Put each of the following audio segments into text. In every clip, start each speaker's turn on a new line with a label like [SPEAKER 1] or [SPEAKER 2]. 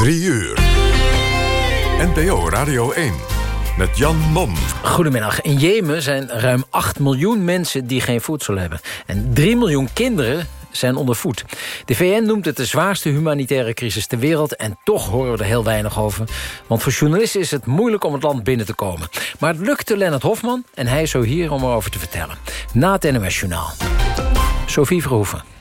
[SPEAKER 1] 3 uur. NPO Radio 1 met Jan Mom.
[SPEAKER 2] Goedemiddag. In Jemen zijn ruim 8 miljoen mensen die geen voedsel hebben. En 3 miljoen kinderen zijn onder voet. De VN noemt het de zwaarste humanitaire crisis ter wereld... en toch horen we er heel weinig over. Want voor journalisten is het moeilijk om het land binnen te komen. Maar het lukte Lennart Hofman en hij is zo hier om erover te vertellen. Na het NOS Journaal. Sophie Verhoeven.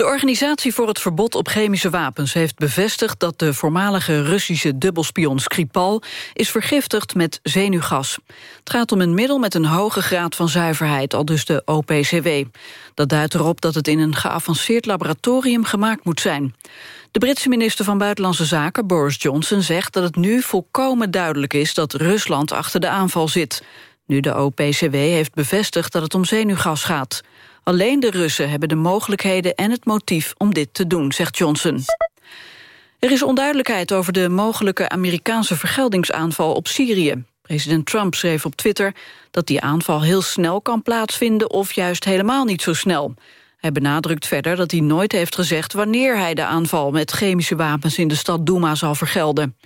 [SPEAKER 3] De Organisatie voor het Verbod op Chemische Wapens heeft bevestigd dat de voormalige Russische dubbelspion Skripal is vergiftigd met zenuwgas. Het gaat om een middel met een hoge graad van zuiverheid, al dus de OPCW. Dat duidt erop dat het in een geavanceerd laboratorium gemaakt moet zijn. De Britse minister van Buitenlandse Zaken, Boris Johnson, zegt dat het nu volkomen duidelijk is dat Rusland achter de aanval zit. Nu de OPCW heeft bevestigd dat het om zenuwgas gaat. Alleen de Russen hebben de mogelijkheden en het motief om dit te doen, zegt Johnson. Er is onduidelijkheid over de mogelijke Amerikaanse vergeldingsaanval op Syrië. President Trump schreef op Twitter dat die aanval heel snel kan plaatsvinden... of juist helemaal niet zo snel. Hij benadrukt verder dat hij nooit heeft gezegd... wanneer hij de aanval met chemische wapens in de stad Douma zal vergelden.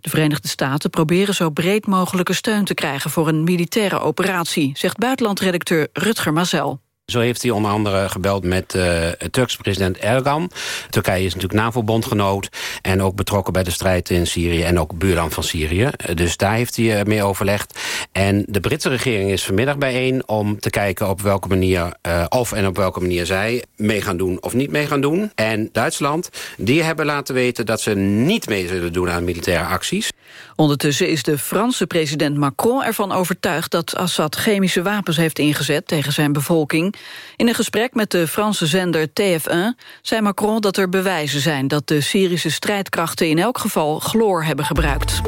[SPEAKER 3] De Verenigde Staten proberen zo breed mogelijke steun te krijgen... voor een militaire operatie, zegt buitenlandredacteur Rutger Mazel.
[SPEAKER 4] Zo heeft hij onder andere gebeld met uh, Turkse president Erdogan. Turkije is natuurlijk NAVO-bondgenoot... en ook betrokken bij de strijd in Syrië en ook buurland van Syrië. Dus daar heeft hij uh, mee overlegd. En de Britse regering is vanmiddag bijeen om te kijken op welke manier... Of en op welke manier zij mee gaan doen of niet mee gaan doen. En Duitsland, die hebben laten weten dat ze niet mee zullen doen aan militaire acties.
[SPEAKER 3] Ondertussen is de Franse president Macron ervan overtuigd... dat Assad chemische wapens heeft ingezet tegen zijn bevolking. In een gesprek met de Franse zender TF1 zei Macron dat er bewijzen zijn... dat de Syrische strijdkrachten in elk geval chloor hebben gebruikt.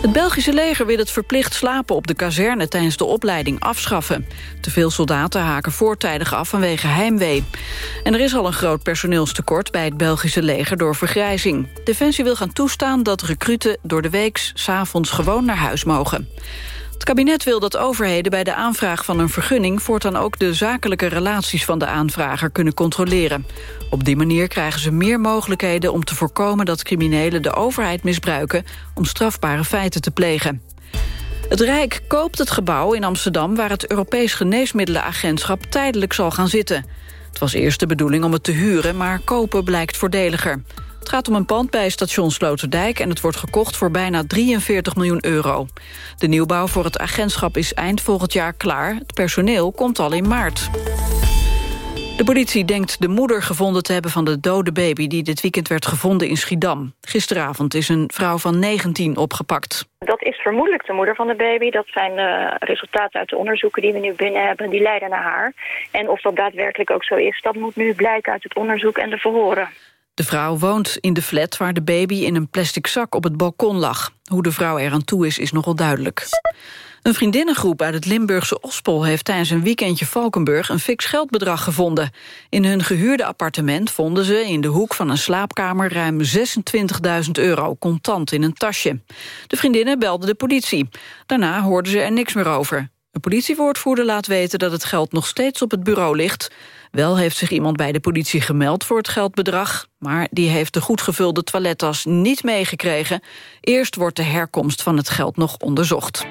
[SPEAKER 3] Het Belgische leger wil het verplicht slapen op de kazerne tijdens de opleiding afschaffen. Te veel soldaten haken voortijdig af vanwege heimwee. En er is al een groot personeelstekort bij het Belgische leger door vergrijzing. Defensie wil gaan toestaan dat recruten door de weeks s'avonds gewoon naar huis mogen. Het kabinet wil dat overheden bij de aanvraag van een vergunning... voortaan ook de zakelijke relaties van de aanvrager kunnen controleren. Op die manier krijgen ze meer mogelijkheden om te voorkomen... dat criminelen de overheid misbruiken om strafbare feiten te plegen. Het Rijk koopt het gebouw in Amsterdam... waar het Europees Geneesmiddelenagentschap tijdelijk zal gaan zitten. Het was eerst de bedoeling om het te huren, maar kopen blijkt voordeliger. Het gaat om een pand bij station Sloterdijk... en het wordt gekocht voor bijna 43 miljoen euro. De nieuwbouw voor het agentschap is eind volgend jaar klaar. Het personeel komt al in maart. De politie denkt de moeder gevonden te hebben van de dode baby... die dit weekend werd gevonden in Schiedam. Gisteravond is een vrouw van 19 opgepakt.
[SPEAKER 5] Dat is vermoedelijk de moeder van de baby. Dat zijn de resultaten uit de onderzoeken die we nu binnen hebben. Die leiden naar haar. En of dat daadwerkelijk ook zo is, dat moet nu blijken uit het onderzoek en de verhoren.
[SPEAKER 3] De vrouw woont in de flat waar de baby in een plastic zak op het balkon lag. Hoe de vrouw er aan toe is, is nogal duidelijk. Een vriendinnengroep uit het Limburgse Ospel heeft tijdens een weekendje Valkenburg een fix geldbedrag gevonden. In hun gehuurde appartement vonden ze in de hoek van een slaapkamer ruim 26.000 euro contant in een tasje. De vriendinnen belden de politie. Daarna hoorden ze er niks meer over. De politiewoordvoerder laat weten dat het geld nog steeds op het bureau ligt. Wel heeft zich iemand bij de politie gemeld voor het geldbedrag... maar die heeft de goed gevulde toilettas niet meegekregen. Eerst wordt de herkomst van het geld nog onderzocht.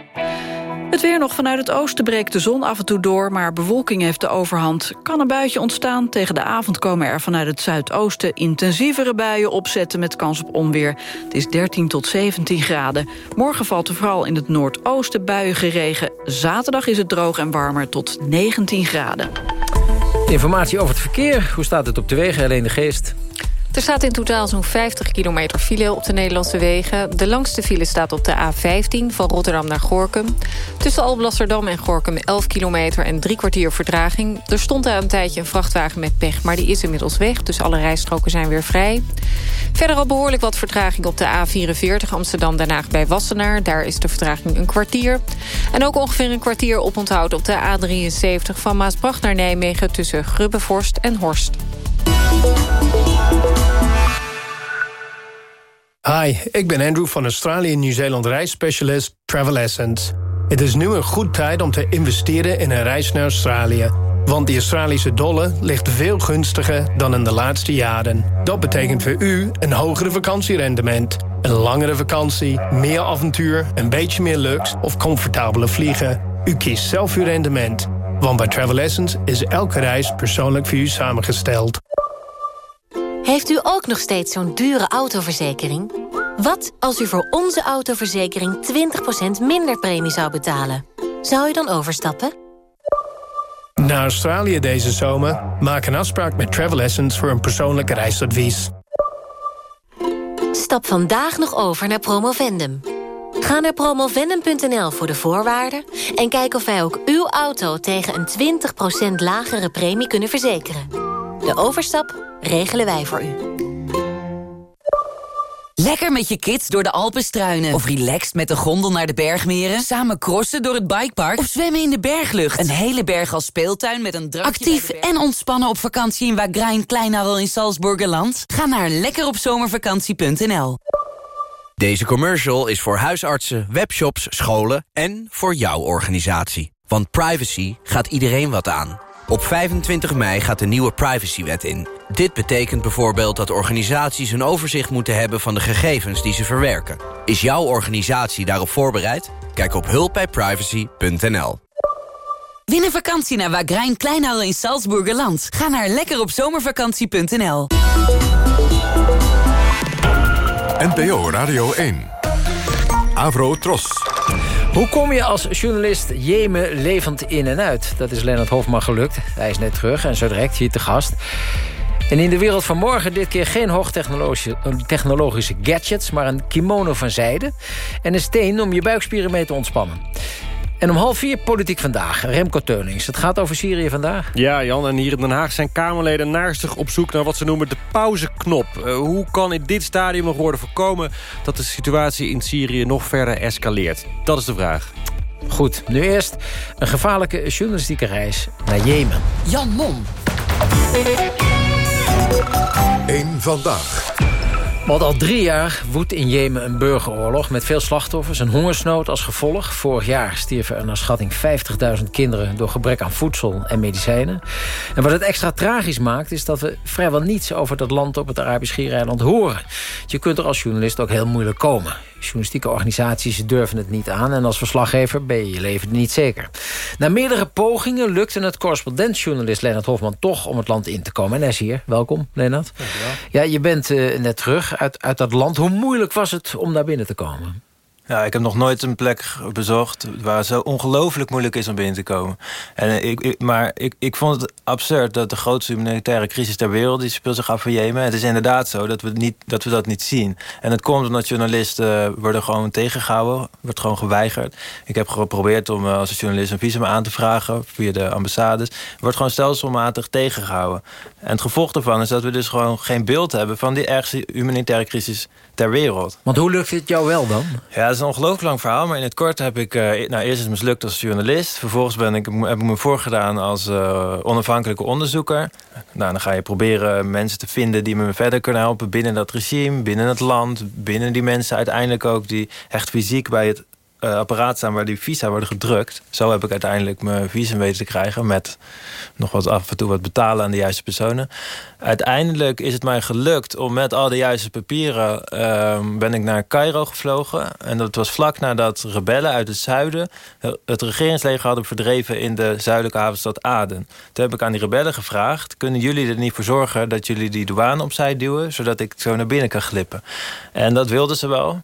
[SPEAKER 3] Het weer nog vanuit het oosten breekt de zon af en toe door... maar bewolking heeft de overhand. Kan een buitje ontstaan. Tegen de avond komen er vanuit het zuidoosten... intensievere buien opzetten met kans op onweer. Het is 13 tot 17 graden. Morgen valt er vooral in het noordoosten buien geregen. Zaterdag is het droog en warmer tot 19 graden.
[SPEAKER 2] Informatie over het verkeer. Hoe staat het op de wegen, alleen de geest?
[SPEAKER 6] Er staat in totaal zo'n 50 kilometer file op de Nederlandse wegen. De langste file staat op de A15 van Rotterdam naar Gorkum. Tussen Alblasserdam en Gorkum 11 kilometer en drie kwartier vertraging. Er stond daar een tijdje een vrachtwagen met pech, maar die is inmiddels weg. Dus alle rijstroken zijn weer vrij. Verder al behoorlijk wat vertraging op de A44 Amsterdam-Den Haag bij Wassenaar. Daar is de vertraging een kwartier. En ook ongeveer een kwartier oponthoud op de A73 van Maasbracht naar Nijmegen... tussen Grubbevorst en Horst.
[SPEAKER 7] Hi, ik ben Andrew van Australië Nieuw-Zeeland reisspecialist Travel Essence. Het is nu een goed tijd om te investeren in een reis naar Australië. Want de Australische dollar ligt veel gunstiger dan in de laatste jaren. Dat betekent voor u een hogere vakantierendement. Een langere vakantie, meer avontuur, een beetje meer luxe of comfortabeler vliegen. U kiest zelf uw rendement. Want bij Travel Essence is elke reis persoonlijk voor u samengesteld.
[SPEAKER 8] Heeft u ook nog steeds zo'n dure autoverzekering? Wat als u voor onze autoverzekering 20% minder premie zou betalen? Zou u dan overstappen?
[SPEAKER 7] Naar Australië deze zomer? Maak een afspraak met Travel Essence voor een persoonlijk reisadvies.
[SPEAKER 8] Stap vandaag nog over naar Promovendum. Ga naar promovendum.nl voor de voorwaarden... en kijk of wij ook uw auto tegen een 20% lagere premie kunnen verzekeren. De overstap regelen wij voor u.
[SPEAKER 9] Lekker met je kids door de Alpen struinen. Of relaxed met de gondel naar de bergmeren. Samen crossen door het bikepark. Of zwemmen in de berglucht. Een hele berg als speeltuin met een drankje Actief en ontspannen op vakantie in Wagrain Kleinadel in Salzburgerland. Ga naar lekkeropzomervakantie.nl
[SPEAKER 10] Deze commercial is voor huisartsen, webshops, scholen en voor jouw organisatie. Want privacy gaat iedereen wat aan. Op 25 mei gaat de nieuwe privacywet in. Dit betekent bijvoorbeeld dat organisaties een overzicht moeten hebben van de gegevens die ze verwerken. Is jouw organisatie daarop voorbereid? Kijk op hulpbijprivacy.nl.
[SPEAKER 9] Win een vakantie naar Wagrain Kleinhal in Salzburgerland. Ga naar lekkeropzomervakantie.nl.
[SPEAKER 1] NPO Radio 1. Avro Tros.
[SPEAKER 2] Hoe kom je als journalist Jemen levend in en uit? Dat is Lennart Hofman gelukt. Hij is net terug en zo direct hier te gast. En in de wereld van morgen dit keer geen hoogtechnologische gadgets... maar een kimono van zijde en een steen om je buikspieren mee te ontspannen. En om half vier politiek vandaag. Remco Teunings. Het gaat over Syrië vandaag.
[SPEAKER 11] Ja, Jan. En hier in Den Haag zijn Kamerleden naarstig op zoek naar wat ze noemen de pauzeknop. Uh, hoe kan in dit stadium nog worden voorkomen dat de situatie in Syrië nog verder escaleert? Dat is de vraag.
[SPEAKER 2] Goed, nu eerst een gevaarlijke journalistieke reis naar Jemen.
[SPEAKER 9] Jan Mom.
[SPEAKER 1] Eén vandaag.
[SPEAKER 2] Want al drie jaar woedt in Jemen een burgeroorlog... met veel slachtoffers en hongersnood als gevolg. Vorig jaar stierven er naar schatting 50.000 kinderen... door gebrek aan voedsel en medicijnen. En wat het extra tragisch maakt... is dat we vrijwel niets over dat land op het Arabisch Schiereiland horen. Je kunt er als journalist ook heel moeilijk komen. Journalistieke organisaties durven het niet aan... en als verslaggever ben je je leven niet zeker. Na meerdere pogingen lukte het correspondentjournalist Lennart Hofman... toch om het land in te komen. En hij is hier. Welkom, Lennart. Ja, je bent uh, net terug uit, uit dat land. Hoe moeilijk was het om daar binnen te komen?
[SPEAKER 12] Ja, ik heb nog nooit een plek bezocht waar het zo ongelooflijk moeilijk is om binnen te komen. En ik, ik, maar ik, ik vond het absurd dat de grootste humanitaire crisis ter wereld... die speelt zich af voor Jemen. Het is inderdaad zo dat we, niet, dat we dat niet zien. En het komt omdat journalisten worden gewoon tegengehouden. Wordt gewoon geweigerd. Ik heb geprobeerd om eh, als journalist een visum aan te vragen... via de ambassades. Wordt gewoon stelselmatig tegengehouden. En het gevolg daarvan is dat we dus gewoon geen beeld hebben... van die ergste humanitaire crisis ter wereld.
[SPEAKER 2] Want hoe lukt het jou wel dan?
[SPEAKER 12] Ja, is een ongelooflijk lang verhaal. Maar in het kort heb ik... Uh, nou, eerst is het mislukt als journalist. Vervolgens ben ik, heb ik me voorgedaan als uh, onafhankelijke onderzoeker. Nou, dan ga je proberen mensen te vinden die me verder kunnen helpen... binnen dat regime, binnen het land, binnen die mensen uiteindelijk ook... die echt fysiek bij het uh, apparaat staan waar die visa worden gedrukt. Zo heb ik uiteindelijk mijn visum weten te krijgen... met nog wat af en toe wat betalen aan de juiste personen. Uiteindelijk is het mij gelukt om met al de juiste papieren... Uh, ben ik naar Cairo gevlogen. En dat was vlak nadat rebellen uit het zuiden... het regeringsleger hadden verdreven in de zuidelijke havenstad Aden. Toen heb ik aan die rebellen gevraagd... kunnen jullie er niet voor zorgen dat jullie die douane opzij duwen... zodat ik zo naar binnen kan glippen? En dat wilden ze wel...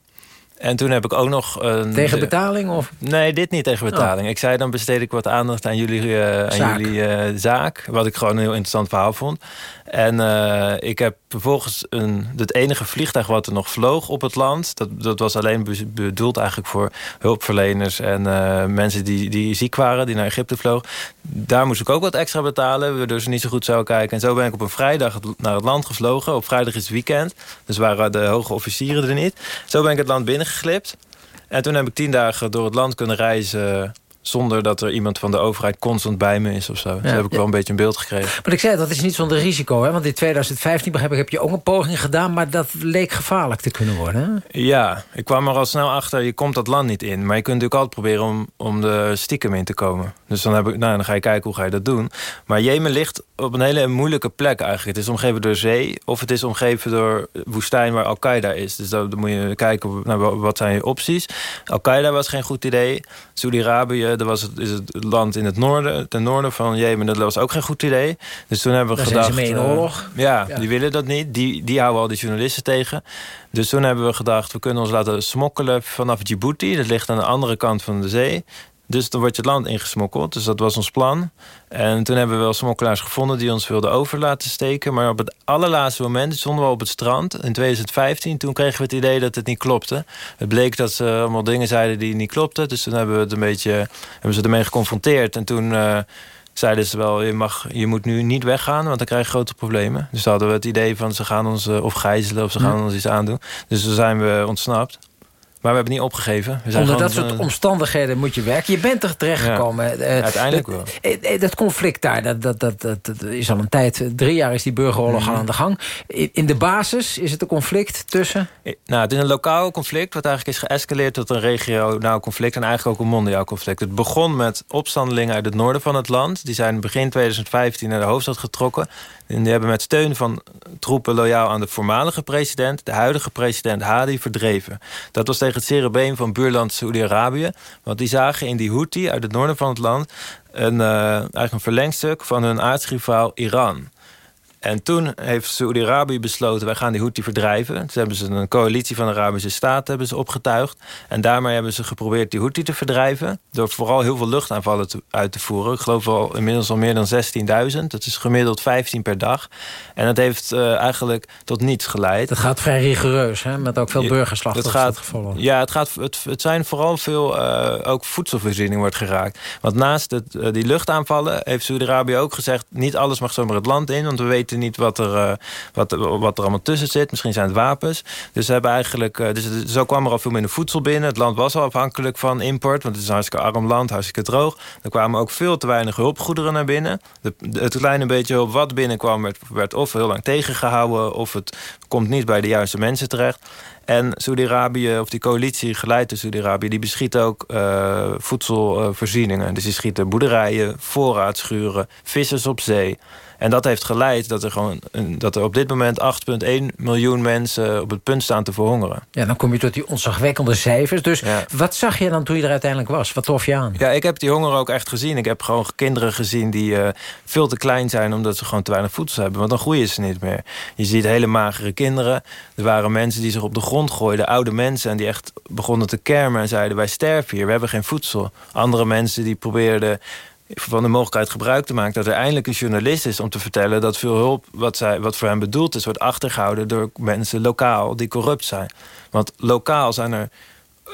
[SPEAKER 12] En toen heb ik ook nog... Een,
[SPEAKER 2] tegen betaling? Of?
[SPEAKER 12] Nee, dit niet tegen betaling. Oh. Ik zei, dan besteed ik wat aandacht aan jullie, uh, aan jullie uh, zaak. Wat ik gewoon een heel interessant verhaal vond. En uh, ik heb vervolgens een, het enige vliegtuig wat er nog vloog op het land... dat, dat was alleen bedoeld eigenlijk voor hulpverleners... en mensen die, die ziek waren, die naar Egypte vlogen. Daar moest ik ook wat extra betalen, waardoor ze niet zo goed zouden kijken. En zo ben ik op een vrijdag naar het land gevlogen. Op vrijdag is het weekend, dus waren de hoge officieren er niet. Zo ben ik het land binnengeglipt. En toen heb ik tien dagen door het land kunnen reizen zonder dat er iemand van de overheid constant bij me is of zo. Dus heb ik wel een beetje een beeld gekregen.
[SPEAKER 2] Maar ik zei, dat is niet zonder risico. Hè? Want in 2015 begrijp ik, heb je ook een poging gedaan... maar dat leek gevaarlijk te kunnen worden. Hè?
[SPEAKER 12] Ja, ik kwam er al snel achter, je komt dat land niet in. Maar je kunt natuurlijk altijd proberen om, om er stiekem in te komen. Dus dan, heb ik, nou, dan ga je kijken hoe ga je dat doen. Maar Jemen ligt op een hele moeilijke plek eigenlijk. Het is omgeven door zee of het is omgeven door woestijn waar Al-Qaeda is. Dus dan, dan moet je kijken naar wat zijn je opties. Al-Qaeda was geen goed idee. Saudi-Arabië, dat was het, is het land in het noorden, ten noorden van Jemen. Dat was ook geen goed idee. Dus toen hebben we
[SPEAKER 2] Daar
[SPEAKER 12] gedacht...
[SPEAKER 2] Zijn ze mee in
[SPEAKER 12] uh,
[SPEAKER 2] oorlog?
[SPEAKER 12] ja, die willen dat niet. Die, die houden al die journalisten tegen. Dus toen hebben we gedacht, we kunnen ons laten smokkelen vanaf Djibouti. Dat ligt aan de andere kant van de zee. Dus dan wordt je het land ingesmokkeld. Dus dat was ons plan. En toen hebben we wel smokkelaars gevonden die ons wilden over laten steken. Maar op het allerlaatste moment stonden we op het strand in 2015. Toen kregen we het idee dat het niet klopte. Het bleek dat ze allemaal dingen zeiden die niet klopten. Dus toen hebben we het een beetje, hebben ze ermee geconfronteerd. En toen uh, zeiden ze wel, je, mag, je moet nu niet weggaan, want dan krijg je grote problemen. Dus hadden we het idee van ze gaan ons uh, of gijzelen of ze gaan ons iets aandoen. Dus toen zijn we ontsnapt. Maar we hebben niet opgegeven. We zijn
[SPEAKER 2] Onder dat soort
[SPEAKER 12] uh,
[SPEAKER 2] omstandigheden moet je werken. Je bent er terechtgekomen.
[SPEAKER 12] Ja, uh, uiteindelijk wel.
[SPEAKER 2] Dat, dat, conflict daar, dat, dat, dat, dat, dat, is al een tijd... Drie jaar is die burgeroorlog -hmm. al aan de gang. In, in, de basis is het een conflict tussen...
[SPEAKER 12] Nou, het is een lokaal conflict... wat eigenlijk is geëscaleerd tot een regionaal conflict... en eigenlijk ook een mondiaal conflict. Het begon met opstandelingen uit het noorden van het land. Die zijn begin 2015 naar de hoofdstad getrokken. En die hebben met steun van troepen loyaal aan de voormalige president... de huidige president Hadi verdreven. Dat was tegen het zere been van buurland Saoedi-Arabië. Want die zagen in die Houthi uit het noorden van het land... Een, uh, eigenlijk een verlengstuk van hun aardsrivaal Iran... En toen heeft Saoedi-Arabië besloten... wij gaan die Houthi verdrijven. Toen hebben ze een coalitie van Arabische staten hebben ze opgetuigd. En daarmee hebben ze geprobeerd die Houthi te verdrijven... door vooral heel veel luchtaanvallen te, uit te voeren. Ik geloof al inmiddels al meer dan 16.000. Dat is gemiddeld 15 per dag. En dat heeft uh, eigenlijk tot niets geleid.
[SPEAKER 2] Dat gaat vrij rigoureus, hè? met ook veel burgerslachtoffers.
[SPEAKER 12] Het gaat, ja, het, gaat, het, het zijn vooral veel... Uh, ook voedselvoorziening wordt geraakt. Want naast het, uh, die luchtaanvallen heeft Saoedi-Arabië ook gezegd... niet alles mag zomaar het land in, want we weten niet wat er, uh, wat, wat er allemaal tussen zit. Misschien zijn het wapens. Dus, ze hebben eigenlijk, uh, dus zo kwam er al veel minder voedsel binnen. Het land was al afhankelijk van import. Want het is een hartstikke arm land, hartstikke droog. Er kwamen ook veel te weinig hulpgoederen naar binnen. Het kleine beetje hulp wat binnenkwam werd, werd of heel lang tegengehouden... of het komt niet bij de juiste mensen terecht. En Saudi-Arabië, of die coalitie geleid door Saudi-Arabië... die beschiet ook uh, voedselvoorzieningen. Dus die schieten boerderijen, voorraadschuren, vissers op zee... En dat heeft geleid dat er, gewoon dat er op dit moment 8,1 miljoen mensen op het punt staan te verhongeren.
[SPEAKER 2] Ja, dan kom je tot die ontzagwekkende cijfers. Dus ja. wat zag je dan toen je er uiteindelijk was? Wat trof je aan?
[SPEAKER 12] Ja, ik heb die honger ook echt gezien. Ik heb gewoon kinderen gezien die uh, veel te klein zijn... omdat ze gewoon te weinig voedsel hebben. Want dan groeien ze niet meer. Je ziet hele magere kinderen. Er waren mensen die zich op de grond gooiden. Oude mensen en die echt begonnen te kermen en zeiden... wij sterven hier, we hebben geen voedsel. Andere mensen die probeerden van de mogelijkheid gebruik te maken... dat er eindelijk een journalist is om te vertellen... dat veel hulp wat, zij, wat voor hem bedoeld is... wordt achtergehouden door mensen lokaal die corrupt zijn. Want lokaal zijn er,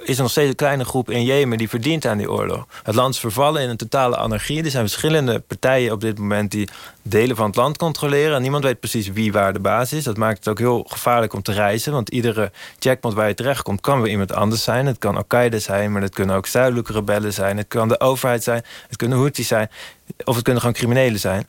[SPEAKER 12] is er nog steeds een kleine groep in Jemen... die verdient aan die oorlog. Het land is vervallen in een totale anarchie. Er zijn verschillende partijen op dit moment... die delen van het land controleren. En niemand weet precies wie waar de baas is. Dat maakt het ook heel gevaarlijk om te reizen. Want iedere checkpoint waar je terechtkomt... kan weer iemand anders zijn. Het kan Al-Qaeda zijn, maar het kunnen ook zuidelijke rebellen zijn. Het kan de overheid zijn, het kunnen Houthis zijn. Of het kunnen gewoon criminelen zijn.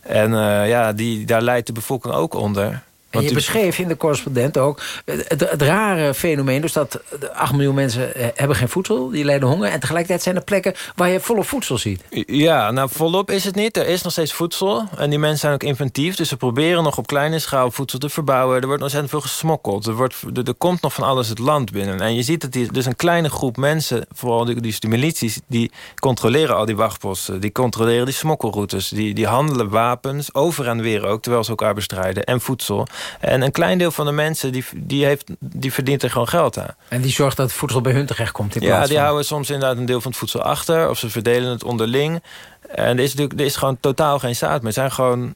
[SPEAKER 12] En uh, ja, die, daar leidt de bevolking ook onder.
[SPEAKER 2] En je beschreef in de correspondent ook het, het, rare fenomeen... dus dat 8 miljoen mensen hebben geen voedsel, die lijden honger... en tegelijkertijd zijn er plekken waar je volop voedsel ziet.
[SPEAKER 12] Ja, nou volop is het niet. Er is nog steeds voedsel en die mensen zijn ook inventief... dus ze proberen nog op kleine schaal voedsel te verbouwen. Er wordt ontzettend veel gesmokkeld. Er, wordt, er, er komt nog van alles het land binnen. En je ziet dat die, dus een kleine groep mensen... vooral die, die, die milities, die controleren al die wachtposten. Die controleren die smokkelroutes. Die, die handelen wapens, over en weer ook... terwijl ze elkaar bestrijden, en voedsel... En een klein deel van de mensen die, die, heeft, die verdient er gewoon geld aan.
[SPEAKER 2] En die zorgt dat het voedsel bij hun terecht komt? In
[SPEAKER 12] ja, die
[SPEAKER 2] van...
[SPEAKER 12] houden soms inderdaad een deel van het voedsel achter. Of ze verdelen het onderling. En er is, natuurlijk, er is gewoon totaal geen staat meer. Het zijn gewoon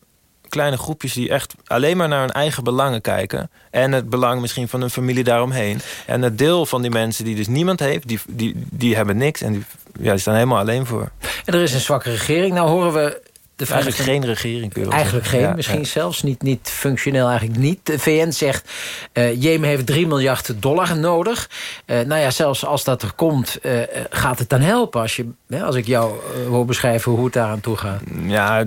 [SPEAKER 12] kleine groepjes die echt alleen maar naar hun eigen belangen kijken. En het belang misschien van hun familie daaromheen. En het deel van die mensen die dus niemand heeft, die, die, die hebben niks. En die, ja, die staan helemaal alleen voor.
[SPEAKER 2] En er is een zwakke regering. Nou horen we de
[SPEAKER 12] eigenlijk geen regering. Kun je
[SPEAKER 2] eigenlijk
[SPEAKER 12] zeggen.
[SPEAKER 2] geen,
[SPEAKER 12] Ja,
[SPEAKER 2] misschien
[SPEAKER 12] ja.
[SPEAKER 2] zelfs niet, niet functioneel eigenlijk niet. De VN zegt, eh Jemen heeft 3 miljard dollar nodig. Eh, nou ja, zelfs als dat er komt, eh, gaat het dan helpen? Als, je, hè, als ik jou wil beschrijven hoe het daar aan toe gaat.
[SPEAKER 12] Ja,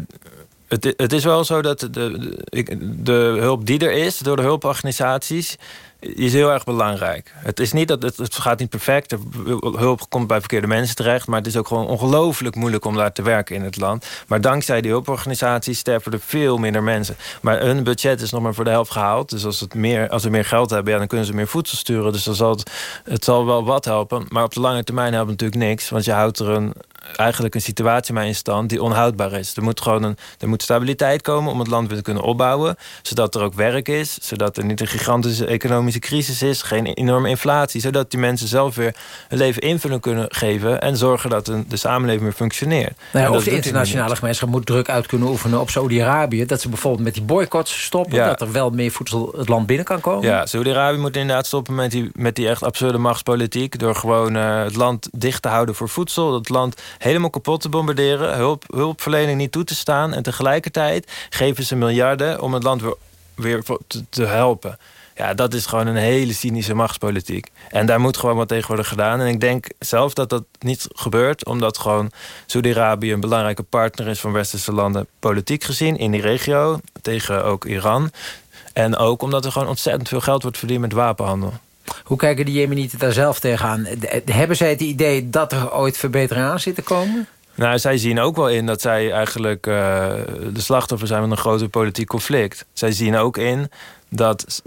[SPEAKER 12] het, het is wel zo dat de, de, de hulp die er is door de hulporganisaties is heel erg belangrijk. Het is niet dat het, gaat niet perfect. Hulp komt bij verkeerde mensen terecht, maar het is ook gewoon ongelooflijk moeilijk om daar te werken in het land. Maar dankzij die hulporganisaties sterven er veel minder mensen. Maar hun budget is nog maar voor de helft gehaald. Dus als, het meer, als ze meer geld hebben, dan kunnen ze meer voedsel sturen. Dus dan zal het, het zal wel wat helpen. Maar op de lange termijn helpt het natuurlijk niks. Want je houdt er een, eigenlijk een situatie mee in stand die onhoudbaar is. Er moet gewoon een, er moet stabiliteit komen om het land weer te kunnen opbouwen. Zodat er ook werk is. Zodat er niet een gigantische economische crisis is. Geen enorme inflatie. Zodat die mensen zelf weer hun leven invulling kunnen geven. En zorgen dat de, de samenleving weer functioneert.
[SPEAKER 2] Nou ja, of de internationale gemeenschap moet druk uit kunnen oefenen op Saudi-Arabië. Dat ze bijvoorbeeld met die boycotts stoppen.
[SPEAKER 12] Ja.
[SPEAKER 2] Dat er wel meer voedsel het land binnen kan komen.
[SPEAKER 12] Ja, Saudi-Arabië moet inderdaad stoppen met die, met die echt absurde machtspolitiek. Door gewoon eh, het land dicht te houden voor voedsel. Het land helemaal kapot te bombarderen. Hulp, hulpverlening niet toe te staan. En tegelijkertijd geven ze miljarden om het land weer, weer voor- te, te helpen. Ja, dat is gewoon een hele cynische machtspolitiek. En daar moet gewoon wat tegen worden gedaan. En ik denk zelf dat dat niet gebeurt... omdat gewoon Saudi-Arabië een belangrijke partner is... van westerse landen politiek gezien in die regio. Tegen ook Iran. En ook omdat er gewoon ontzettend veel geld wordt verdiend met wapenhandel.
[SPEAKER 2] Hoe kijken de Jemenieten daar zelf tegenaan? Hebben zij het idee dat er ooit verbetering aan zit te komen?
[SPEAKER 12] Nou, zij zien ook wel in dat zij eigenlijk eh, de slachtoffer zijn van een groter politiek conflict. Zij zien ook in dat,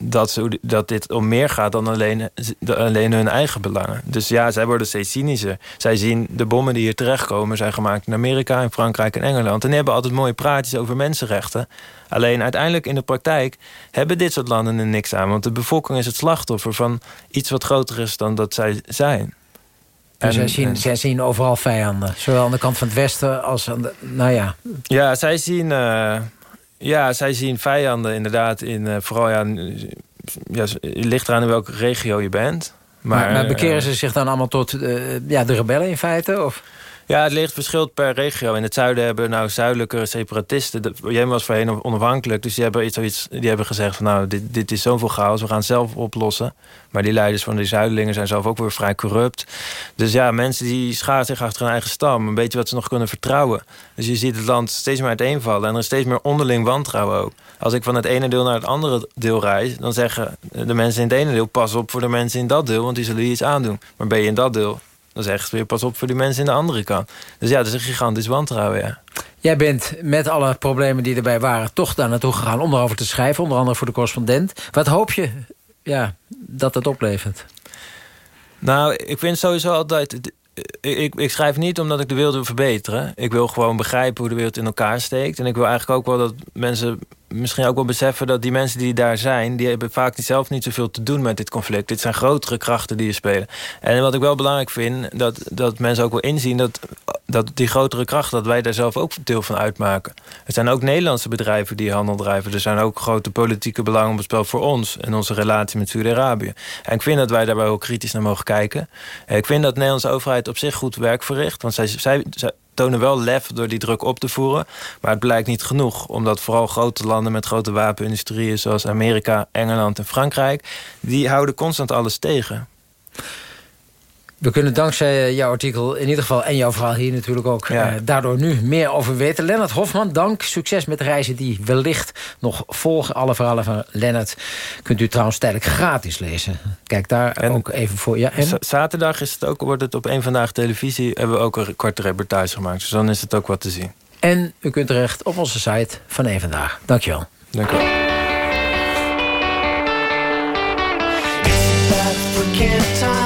[SPEAKER 12] dat, ze, dat dit om meer gaat dan alleen, alleen hun eigen belangen. Dus ja, zij worden steeds cynischer. Zij zien de bommen die hier terechtkomen zijn gemaakt in Amerika, in Frankrijk en Engeland. En die hebben altijd mooie praatjes over mensenrechten. Alleen uiteindelijk in de praktijk hebben dit soort landen er niks aan. Want de bevolking is het slachtoffer van iets wat groter is dan dat zij zijn.
[SPEAKER 2] Dus zij,
[SPEAKER 12] En-
[SPEAKER 2] zien,
[SPEAKER 12] en-
[SPEAKER 2] zij zien overal vijanden. Zowel aan de kant van het westen als aan de... Nou ja,
[SPEAKER 12] Ja, zij zien, eh, ja, zij zien vijanden inderdaad in... eh, vooral, ja, ligt eraan in welke regio je bent.
[SPEAKER 2] maar,
[SPEAKER 12] Maar,
[SPEAKER 2] maar bekeren
[SPEAKER 12] eh,
[SPEAKER 2] ze zich dan allemaal tot eh, ja, de rebellen in feite? Of?
[SPEAKER 12] Ja, het ligt verschilt per regio. In het zuiden hebben nou zuidelijke separatisten... de- Jemen was voorheen onafhankelijk, dus die hebben, iets, zoiets, die hebben gezegd... van nou, dit, dit is zoveel chaos, we gaan het zelf oplossen. Maar die leiders van die zuidelingen zijn zelf ook weer vrij corrupt. Dus ja, mensen die scharen zich achter hun eigen stam. Een beetje wat ze nog kunnen vertrouwen. Dus je ziet het land steeds meer uiteenvallen. En er is steeds meer onderling wantrouwen ook. Als ik van het ene deel naar het andere deel reis... dan zeggen de mensen in het ene deel... pas op voor de mensen in dat deel, want die zullen je iets aandoen. Maar ben je in dat deel... Dan zegt ze weer pas op voor die mensen in de andere kant. Dus ja, het is een gigantisch wantrouwen, ja.
[SPEAKER 2] Jij bent met alle problemen die erbij waren... toch daar naartoe gegaan om erover te schrijven. Onder andere voor de correspondent. Wat hoop je ja, dat het oplevert?
[SPEAKER 12] Nou, ik vind sowieso altijd... Ik, ik, ik schrijf niet omdat ik de wereld wil verbeteren. Ik wil gewoon begrijpen hoe de wereld in elkaar steekt. En ik wil eigenlijk ook wel dat mensen misschien ook wel beseffen... dat die mensen die daar zijn... die hebben vaak zelf niet zoveel te doen met dit conflict. Dit zijn grotere krachten die er spelen. En wat ik wel belangrijk vind... dat, dat mensen ook wel inzien dat, dat die grotere krachten... dat wij daar zelf ook deel van uitmaken. Er zijn ook Nederlandse bedrijven die handel drijven. Er zijn ook grote politieke belangen op het spel voor ons... en onze relatie met Saudi-Arabië. En ik vind dat wij daarbij ook kritisch naar mogen kijken. Ik vind dat de Nederlandse overheid op zich goed werk verricht. Want zij, zij, zij tonen wel lef door die druk op te voeren. Maar het blijkt niet genoeg. Omdat vooral grote landen met grote wapenindustrieën... zoals Amerika, Engeland en Frankrijk... die houden constant alles tegen.
[SPEAKER 2] We kunnen dankzij eh, jouw artikel in ieder geval... en jouw verhaal hier natuurlijk ook
[SPEAKER 12] Ja.
[SPEAKER 2] eh, daardoor nu meer over weten. Lennart Hofman, dank. Succes met de reizen die wellicht nog volgen. Alle verhalen van Lennart kunt u trouwens tijdelijk gratis lezen. Kijk daar ook even voor. Ja, en?
[SPEAKER 12] Zaterdag is het ook, wordt het op één vandaag televisie... hebben we ook een korte reportage gemaakt. Dus dan is het ook wat te zien.
[SPEAKER 2] En u kunt terecht op onze site van één vandaag. Dankjewel.
[SPEAKER 12] Dank u wel.
[SPEAKER 13] African time,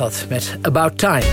[SPEAKER 2] dat met About Time.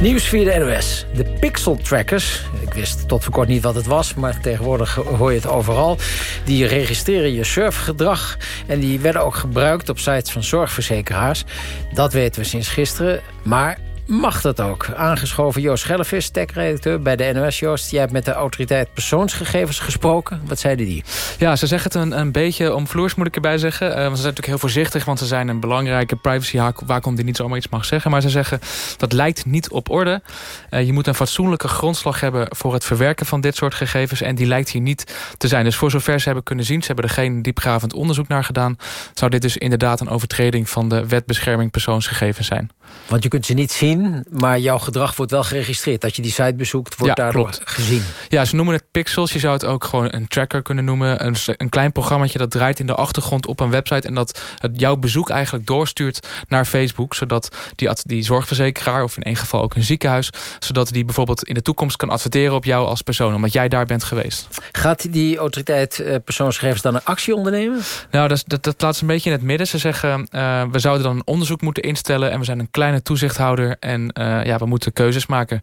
[SPEAKER 2] Nieuws via de NOS. De pixel trackers, ik wist tot voor kort niet wat het was... maar tegenwoordig hoor je het overal. Die registreren je surfgedrag en die werden ook gebruikt op sites van zorgverzekeraars. Dat weten we sinds gisteren, maar mag dat ook. Aangeschoven Joost Schellevis, tech-redacteur bij de NOS. Joost, jij hebt met de autoriteit persoonsgegevens gesproken. Wat zeiden die?
[SPEAKER 14] Ja, ze zeggen het een, een beetje omvloers, moet ik erbij zeggen. Uh, want ze zijn natuurlijk heel voorzichtig, want ze zijn een belangrijke privacyhaak... waarom die niet zomaar iets mag zeggen. Maar ze zeggen, dat lijkt niet op orde. Uh, je moet een fatsoenlijke grondslag hebben voor het verwerken van dit soort gegevens... en die lijkt hier niet te zijn. Dus voor zover ze hebben kunnen zien, ze hebben er geen diepgravend onderzoek naar gedaan... zou dit dus inderdaad een overtreding van de wet bescherming persoonsgegevens zijn.
[SPEAKER 2] Want je kunt ze niet zien, maar jouw gedrag wordt wel geregistreerd. Dat je die site bezoekt, wordt
[SPEAKER 14] Ja,
[SPEAKER 2] daardoor
[SPEAKER 14] klopt.
[SPEAKER 2] gezien.
[SPEAKER 14] Ja, ze noemen het pixels. Je zou het ook gewoon een tracker kunnen noemen. Een, een klein programmaatje dat draait in de achtergrond op een website... en dat het jouw bezoek eigenlijk doorstuurt naar Facebook... zodat die, die zorgverzekeraar, of in één geval ook een ziekenhuis... zodat die bijvoorbeeld in de toekomst kan adverteren op jou als persoon... omdat jij daar bent geweest.
[SPEAKER 2] Gaat die autoriteit eh, persoonsgegevens dan een actie ondernemen?
[SPEAKER 14] Nou, dat, dat, dat plaatst een beetje in het midden. Ze zeggen, eh, we zouden dan een onderzoek moeten instellen... en we zijn een kleine toezichthouder en eh, ja, we moeten keuzes maken.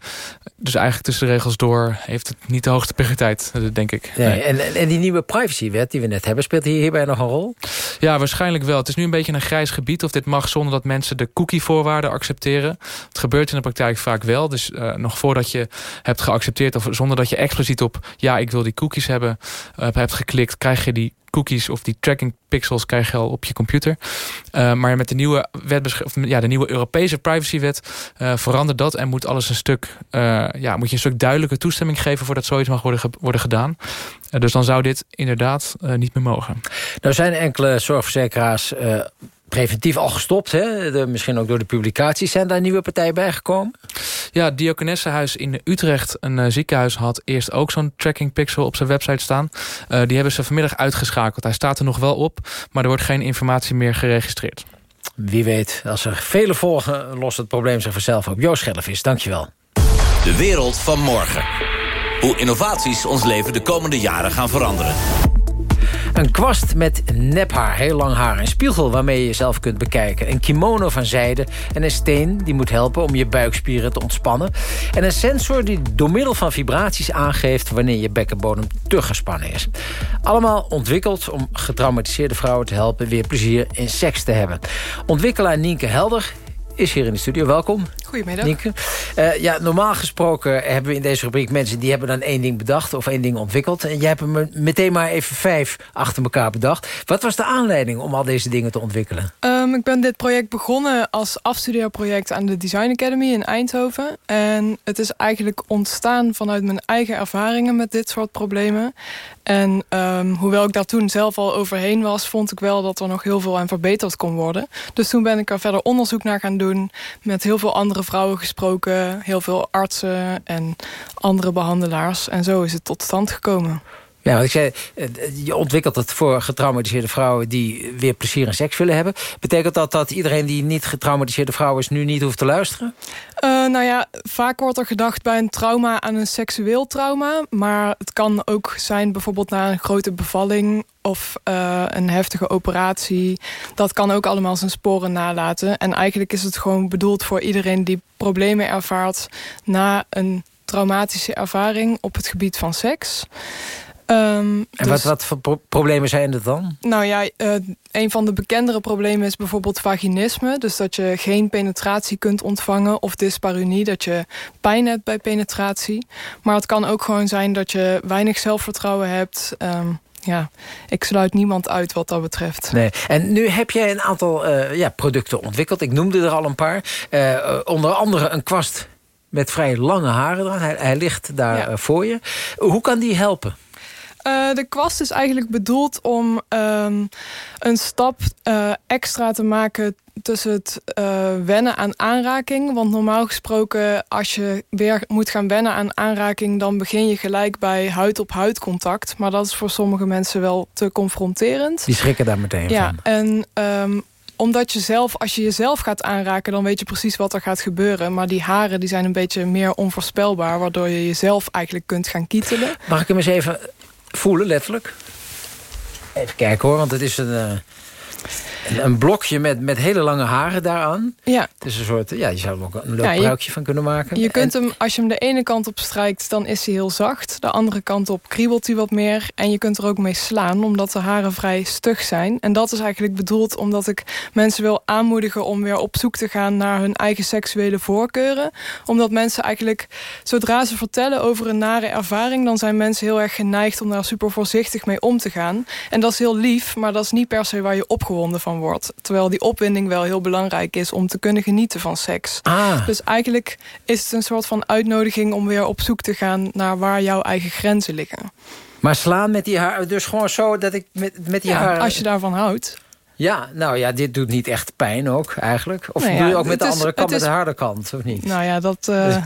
[SPEAKER 14] Dus eigenlijk tussen de regels door heeft het niet de hoogste prioriteit, eh, denk ik.
[SPEAKER 2] Nee.
[SPEAKER 14] Nee.
[SPEAKER 2] En, en- die nieuwe privacywet die we net hebben... speelt hierbij nog een rol?
[SPEAKER 14] Ja, waarschijnlijk wel. Het is nu een beetje een grijs gebied of dit mag zonder dat mensen de cookie-voorwaarden accepteren. Het gebeurt in de praktijk vaak wel. Dus eh, nog voordat je hebt geaccepteerd of zonder dat je expliciet op ja, ik wil die cookies hebben, hebt geklikt, krijg je die cookies of die tracking pixels krijg je al op je computer. Eh, maar met de nieuwe, wetbesch- of, ja, de nieuwe Europese privacywet eh, verandert dat en moet alles een stuk, eh, ja, moet je een stuk duidelijke toestemming geven voordat zoiets mag worden, worden gedaan. Dus dan zou dit inderdaad niet meer mogen.
[SPEAKER 2] Nou zijn enkele zorgverzekeraars preventief al gestopt. Hè? De, misschien ook door de publicaties. Zijn daar nieuwe partijen bijgekomen?
[SPEAKER 14] Ja, het Diakonessenhuis in Utrecht, een eh, ziekenhuis, had eerst ook zo'n tracking pixel op zijn website staan. Eh, die hebben ze vanmiddag uitgeschakeld. Hij staat er nog wel op, maar er wordt geen informatie meer geregistreerd.
[SPEAKER 2] Wie weet, als er vele volgen, lost het probleem zich vanzelf op. Joost Schellevis, dankjewel.
[SPEAKER 15] De wereld van morgen. Hoe innovaties ons leven de komende jaren gaan veranderen.
[SPEAKER 2] Een kwast met nephaar, heel lang haar. Een spiegel waarmee je jezelf kunt bekijken. Een kimono van zijde en een steen die moet helpen om je buikspieren te ontspannen. En een sensor die door middel van vibraties aangeeft... wanneer je bekkenbodem te gespannen is. Allemaal ontwikkeld om getraumatiseerde vrouwen te helpen... weer plezier in seks te hebben. Ontwikkelaar Nienke Helder is hier in de studio. Welkom.
[SPEAKER 16] Goedemiddag.
[SPEAKER 2] Nienke. Eh, ja, normaal gesproken hebben we in deze rubriek mensen... die hebben dan één ding bedacht of één ding ontwikkeld. En jij hebt me- meteen maar even vijf achter elkaar bedacht. Wat was de aanleiding om al deze dingen te ontwikkelen?
[SPEAKER 16] Ehm, ik ben dit project begonnen als afstudeerproject aan de Design Academy in Eindhoven. En het is eigenlijk ontstaan vanuit mijn eigen ervaringen met dit soort problemen. En ehm, hoewel ik daar toen zelf al overheen was, vond ik wel dat er nog heel veel aan verbeterd kon worden. Dus toen ben ik er verder onderzoek naar gaan doen, met heel veel andere vrouwen gesproken, heel veel artsen en andere behandelaars. En zo is het tot stand gekomen.
[SPEAKER 2] Ja, want ik zei, eh, je ontwikkelt het voor getraumatiseerde vrouwen... die weer plezier in seks willen hebben. Betekent dat dat iedereen die niet getraumatiseerde vrouw is... nu niet hoeft te luisteren?
[SPEAKER 16] Eh, nou ja, vaak wordt er gedacht bij een trauma aan een seksueel trauma. Maar het kan ook zijn bijvoorbeeld na een grote bevalling of eh, een heftige operatie. Dat kan ook allemaal zijn sporen nalaten. En eigenlijk is het gewoon bedoeld voor iedereen die problemen ervaart na een traumatische ervaring op het gebied van seks. Ehm,
[SPEAKER 2] En
[SPEAKER 16] dus-
[SPEAKER 2] wat, wat voor pro- problemen zijn het dan?
[SPEAKER 16] nou ja, eh, een van de bekendere problemen is bijvoorbeeld vaginisme. Dus dat je geen penetratie kunt ontvangen. Of dyspareunie, dat je pijn hebt bij penetratie. Maar het kan ook gewoon zijn dat je weinig zelfvertrouwen hebt. Ehm, ja, ik sluit niemand uit wat dat betreft.
[SPEAKER 2] Nee. En nu heb jij een aantal eh, ja, producten ontwikkeld. Ik noemde er al een paar. Eh, onder andere een kwast met vrij lange haren eraan. Hij, hij ligt daar
[SPEAKER 16] Ja.
[SPEAKER 2] voor je. Hoe kan die helpen?
[SPEAKER 16] Eh, de kwast is eigenlijk bedoeld om ehm, een stap eh, extra te maken tussen het eh, wennen aan aanraking. Want normaal gesproken, als je weer moet gaan wennen aan aanraking... dan begin je gelijk bij huid-op-huid contact. Maar dat is voor sommige mensen wel te confronterend.
[SPEAKER 2] Die schrikken daar meteen
[SPEAKER 16] Ja,
[SPEAKER 2] van.
[SPEAKER 16] en ehm, omdat je zelf, als je jezelf gaat aanraken... dan weet je precies wat er gaat gebeuren. Maar die haren die zijn een beetje meer onvoorspelbaar... waardoor je jezelf eigenlijk kunt gaan kietelen.
[SPEAKER 2] Mag ik hem eens even voelen, letterlijk? Even kijken hoor, want het is een... Een, blokje met, met hele lange haren daaraan.
[SPEAKER 16] Ja.
[SPEAKER 2] Dus een soort, ja, je zou er ook een leuk
[SPEAKER 16] Ja,
[SPEAKER 2] van kunnen maken.
[SPEAKER 16] Je kunt hem, als je hem de ene kant op strijkt, dan is hij heel zacht. De andere kant op kriebelt hij wat meer. En je kunt er ook mee slaan, omdat de haren vrij stug zijn. En dat is eigenlijk bedoeld omdat ik mensen wil aanmoedigen... om weer op zoek te gaan naar hun eigen seksuele voorkeuren. Omdat mensen eigenlijk, zodra ze vertellen over een nare ervaring... dan zijn mensen heel erg geneigd om daar super voorzichtig mee om te gaan. En dat is heel lief, maar dat is niet per se waar je opgewonden van wordt. Terwijl die opwinding wel heel belangrijk is om te kunnen genieten van seks.
[SPEAKER 2] Ah.
[SPEAKER 16] Dus eigenlijk is het een soort van uitnodiging om weer op zoek te gaan naar waar jouw eigen grenzen liggen.
[SPEAKER 2] Maar slaan met die haar, dus gewoon zo dat ik met, met die
[SPEAKER 16] Ja,
[SPEAKER 2] haren...
[SPEAKER 16] als je daarvan houdt.
[SPEAKER 2] Ja, nou ja, dit doet niet echt pijn ook eigenlijk. Of
[SPEAKER 16] Nee,
[SPEAKER 2] doe je
[SPEAKER 16] ja,
[SPEAKER 2] ook met de
[SPEAKER 16] is-
[SPEAKER 2] andere kant, met de harde kant, of niet?
[SPEAKER 16] Nou ja, dat
[SPEAKER 2] De-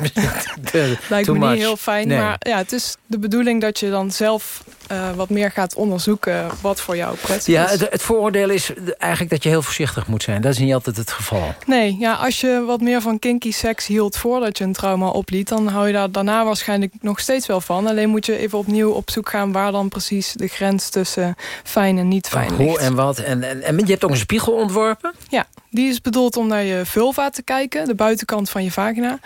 [SPEAKER 16] lijkt me niet heel fijn.
[SPEAKER 2] Nee.
[SPEAKER 16] Maar ja, het is de bedoeling dat je dan zelf eh, wat meer gaat onderzoeken wat voor jou prettig
[SPEAKER 2] Ja,
[SPEAKER 16] is.
[SPEAKER 2] het, het vooroordeel is eigenlijk dat je heel voorzichtig moet zijn. Dat is niet altijd het geval.
[SPEAKER 16] Nee, ja, als je wat meer van kinky seks hield voordat je een trauma opliet... dan hou je daar daarna waarschijnlijk nog steeds wel van. Alleen moet je even opnieuw op zoek gaan... waar dan precies de grens tussen fijn en niet fijn
[SPEAKER 2] Hoe
[SPEAKER 16] ligt.
[SPEAKER 2] en wat. En, en, en je hebt ook een spiegel ontworpen.
[SPEAKER 16] Ja, die is bedoeld om naar je vulva te kijken, de buitenkant van je vagina.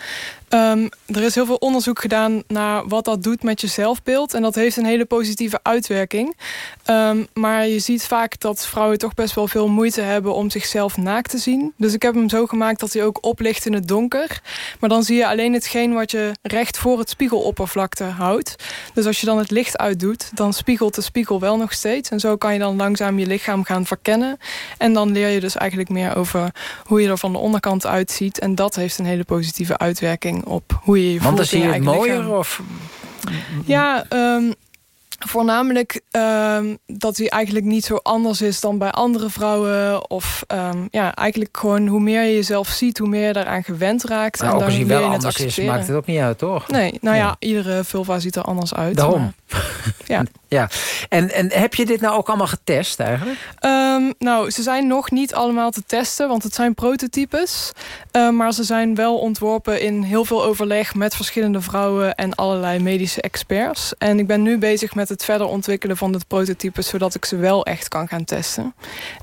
[SPEAKER 16] Ehm, er is heel veel onderzoek gedaan naar wat dat doet met je zelfbeeld. En dat heeft een hele positieve uitwerking. Ehm, maar je ziet vaak dat vrouwen toch best wel veel moeite hebben om zichzelf naakt te zien. Dus ik heb hem zo gemaakt dat hij ook oplicht in het donker. Maar dan zie je alleen hetgeen wat je recht voor het spiegeloppervlakte houdt. Dus als je dan het licht uitdoet, dan spiegelt de spiegel wel nog steeds. En zo kan je dan langzaam je lichaam gaan verkennen. En dan leer je dus eigenlijk meer over hoe je er van de onderkant uitziet. En dat heeft een hele positieve uitwerking op hoe je je
[SPEAKER 2] Want dan zie je het mooier
[SPEAKER 16] lichaam.
[SPEAKER 2] of...
[SPEAKER 16] Ja, ehm, voornamelijk ehm, dat hij eigenlijk niet zo anders is dan bij andere vrouwen. Of ehm, ja, eigenlijk gewoon hoe meer je jezelf ziet, hoe meer je daaraan gewend raakt.
[SPEAKER 2] Nou,
[SPEAKER 16] en
[SPEAKER 2] ook als hij wel
[SPEAKER 16] je
[SPEAKER 2] anders is, maakt het ook niet uit, toch?
[SPEAKER 16] Nee, nou ja, iedere vulva ziet er anders uit.
[SPEAKER 2] Daarom.
[SPEAKER 16] maar- ja.
[SPEAKER 2] Ja. En, en heb je dit nou ook allemaal getest eigenlijk?
[SPEAKER 16] Ehm, nou, ze zijn nog niet allemaal te testen, want het zijn prototypes. Ehm, maar ze zijn wel ontworpen in heel veel overleg met verschillende vrouwen en allerlei medische experts. En ik ben nu bezig met het verder ontwikkelen van de prototypes, zodat ik ze wel echt kan gaan testen.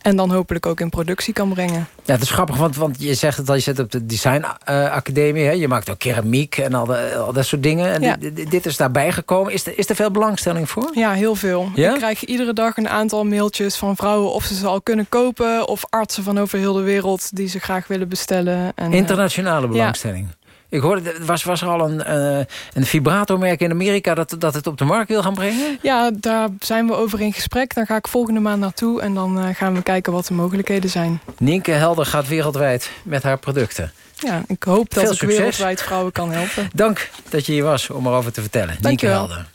[SPEAKER 16] En dan hopelijk ook in productie kan brengen.
[SPEAKER 2] Ja, het is grappig, want, want je zegt het al, je zit op de Design eh, Academie. Hè? Je maakt ook keramiek en al, de- al dat soort dingen. En
[SPEAKER 16] Ja.
[SPEAKER 2] dit- dit is daarbij gekomen. Is er, is er veel belangstelling voor?
[SPEAKER 16] Ja, heel veel.
[SPEAKER 2] Ja?
[SPEAKER 16] Ik krijg iedere dag een aantal mailtjes van vrouwen of ze ze al kunnen kopen. Of artsen van over heel de wereld die ze graag willen bestellen. En, eh,
[SPEAKER 2] Internationale belangstelling. Ik hoorde, er was, was er al een, eh, een vibratormerk in Amerika... Dat, dat het op de markt wil gaan brengen?
[SPEAKER 16] Ja, daar zijn we over in gesprek. Daar ga ik volgende maand naartoe en dan eh, gaan we kijken wat de mogelijkheden zijn.
[SPEAKER 2] Nienke Helder gaat wereldwijd met haar producten.
[SPEAKER 16] Ja, ik hoop dat
[SPEAKER 2] Veel
[SPEAKER 16] ik
[SPEAKER 2] succes.
[SPEAKER 16] wereldwijd vrouwen kan helpen.
[SPEAKER 2] Dank dat je hier was om erover te vertellen. Nienke
[SPEAKER 16] Dankjewel.
[SPEAKER 2] Helder.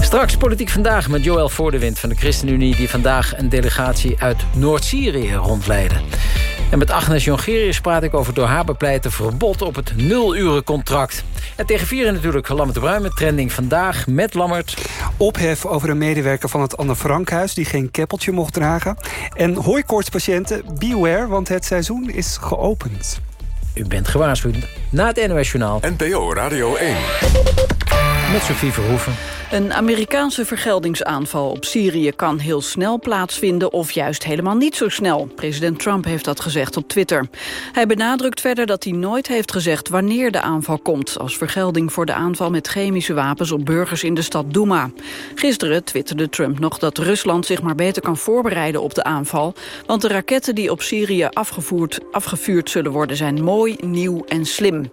[SPEAKER 2] Straks Politiek Vandaag met Joël Voordewind van de ChristenUnie... die vandaag een delegatie uit Noord-Syrië rondleidde. En met Agnes Jongerius praat ik over door haar bepleite verbod op het nulurencontract. En tegen vieren natuurlijk Lammert de Bruin met trending vandaag met Lammert.
[SPEAKER 17] Ophef over een medewerker van het Anne Frankhuis... die geen keppeltje mocht dragen. En hooikoortspatiënten, beware, want het seizoen is geopend.
[SPEAKER 2] U bent gewaarschuwd na het NOS Journaal.
[SPEAKER 1] NPO Radio 1.
[SPEAKER 2] Met Sophie Verhoeven.
[SPEAKER 3] Een Amerikaanse vergeldingsaanval op Syrië kan heel snel plaatsvinden of juist helemaal niet zo snel. President Trump heeft dat gezegd op Twitter. Hij benadrukt verder dat hij nooit heeft gezegd wanneer de aanval komt... als vergelding voor de aanval met chemische wapens op burgers in de stad Douma. Gisteren twitterde Trump nog dat Rusland zich maar beter kan voorbereiden op de aanval... want de raketten die op Syrië afgevoerd, afgevuurd zullen worden zijn mooi, nieuw en slim.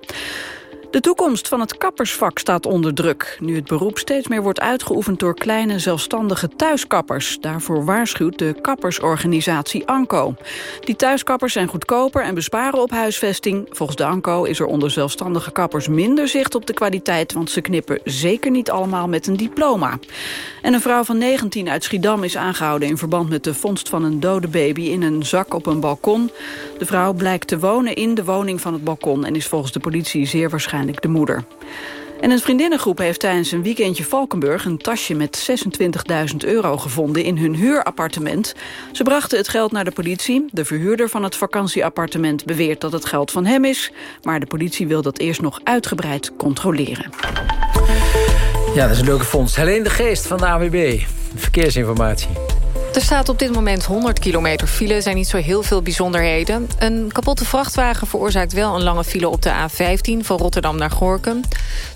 [SPEAKER 3] De toekomst van het kappersvak staat onder druk. Nu het beroep steeds meer wordt uitgeoefend door kleine zelfstandige thuiskappers. Daarvoor waarschuwt de kappersorganisatie ANCO. Die thuiskappers zijn goedkoper en besparen op huisvesting. Volgens de ANCO is er onder zelfstandige kappers minder zicht op de kwaliteit... want ze knippen zeker niet allemaal met een diploma. En een vrouw van 19 uit Schiedam is aangehouden... in verband met de vondst van een dode baby in een zak op een balkon. De vrouw blijkt te wonen in de woning van het balkon... en is volgens de politie zeer waarschijnlijk de moeder. En een vriendinnengroep heeft tijdens een weekendje Valkenburg... een tasje met 26.000 euro gevonden in hun huurappartement. Ze brachten het geld naar de politie. De verhuurder van het vakantieappartement beweert dat het geld van hem is... maar de politie wil dat eerst nog uitgebreid controleren.
[SPEAKER 2] Ja, dat is een leuke fonds. Helene de Geest van de AWB. Verkeersinformatie.
[SPEAKER 6] Er staat op dit moment 100 kilometer file. Zijn niet zo heel veel bijzonderheden. Een kapotte vrachtwagen veroorzaakt wel een lange file op de A15... van Rotterdam naar Gorkum.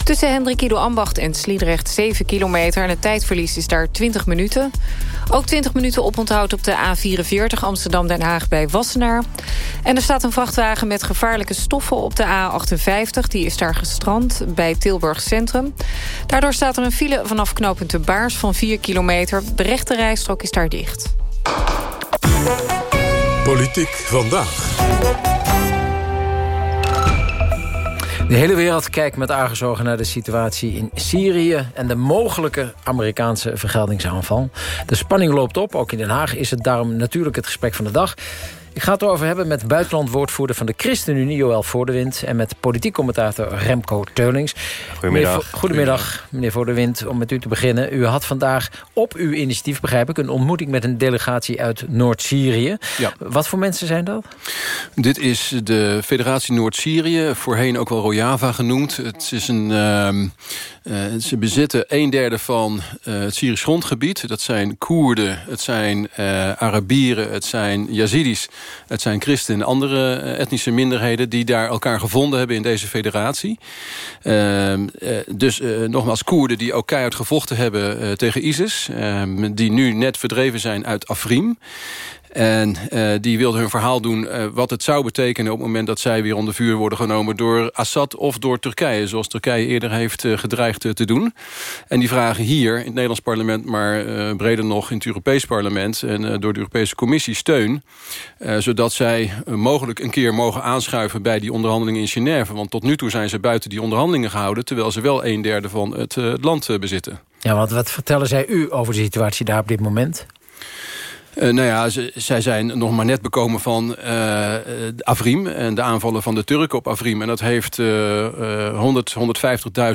[SPEAKER 6] Tussen Hendrik Ido Ambacht en Sliedrecht 7 kilometer... en het tijdverlies is daar 20 minuten. Ook 20 minuten oponthoud op de A44 Amsterdam-Den Haag bij Wassenaar. En er staat een vrachtwagen met gevaarlijke stoffen op de A58. Die is daar gestrand bij Tilburg Centrum. Daardoor staat er een file vanaf knooppunt de Baars van 4 kilometer. De rechte rijstrook is daar dicht.
[SPEAKER 1] Politiek vandaag.
[SPEAKER 2] De hele wereld kijkt met argusogen naar de situatie in Syrië... en de mogelijke Amerikaanse vergeldingsaanval. De spanning loopt op, ook in Den Haag is het daarom natuurlijk het gesprek van de dag. Ik ga het erover hebben met buitenlandwoordvoerder van de ChristenUnie... Joël Voordewind en met politiek commentator Remco Teulings.
[SPEAKER 11] Goedemiddag.
[SPEAKER 2] Meneer Goedemiddag, meneer Voordewind, om met u te beginnen. U had vandaag op uw initiatief, begrijp ik... een ontmoeting met een delegatie uit Noord-Syrië.
[SPEAKER 18] Ja.
[SPEAKER 2] Wat voor mensen zijn dat?
[SPEAKER 18] Dit is de Federatie Noord-Syrië, voorheen ook wel Rojava genoemd. Het is een, ehm, eh, ze bezitten een derde van eh, het Syrisch grondgebied. Dat zijn Koerden, het zijn eh, Arabieren, het zijn Yazidis... het zijn christen en andere etnische minderheden... die daar elkaar gevonden hebben in deze federatie. Ehm, eh, dus nogmaals Koerden die ook keihard gevochten hebben tegen ISIS... ehm, die nu net verdreven zijn uit Afrin... En eh, die wilden hun verhaal doen eh, wat het zou betekenen... op het moment dat zij weer onder vuur worden genomen door Assad of door Turkije. Zoals Turkije eerder heeft eh, gedreigd te doen. En die vragen hier in het Nederlands parlement... maar breder nog in het Europees parlement... en door de Europese Commissie steun. zodat zij mogelijk een keer mogen aanschuiven... bij die onderhandelingen in Genève. Want tot nu toe zijn ze buiten die onderhandelingen gehouden... terwijl ze wel een derde van het, het land bezitten.
[SPEAKER 2] Ja, want wat vertellen zij u over de situatie daar op dit moment?
[SPEAKER 18] Eh, nou ja, zij zijn nog maar net bekomen van eh, Afrim... en de aanvallen van de Turken op Afrim. En dat heeft eh, 100,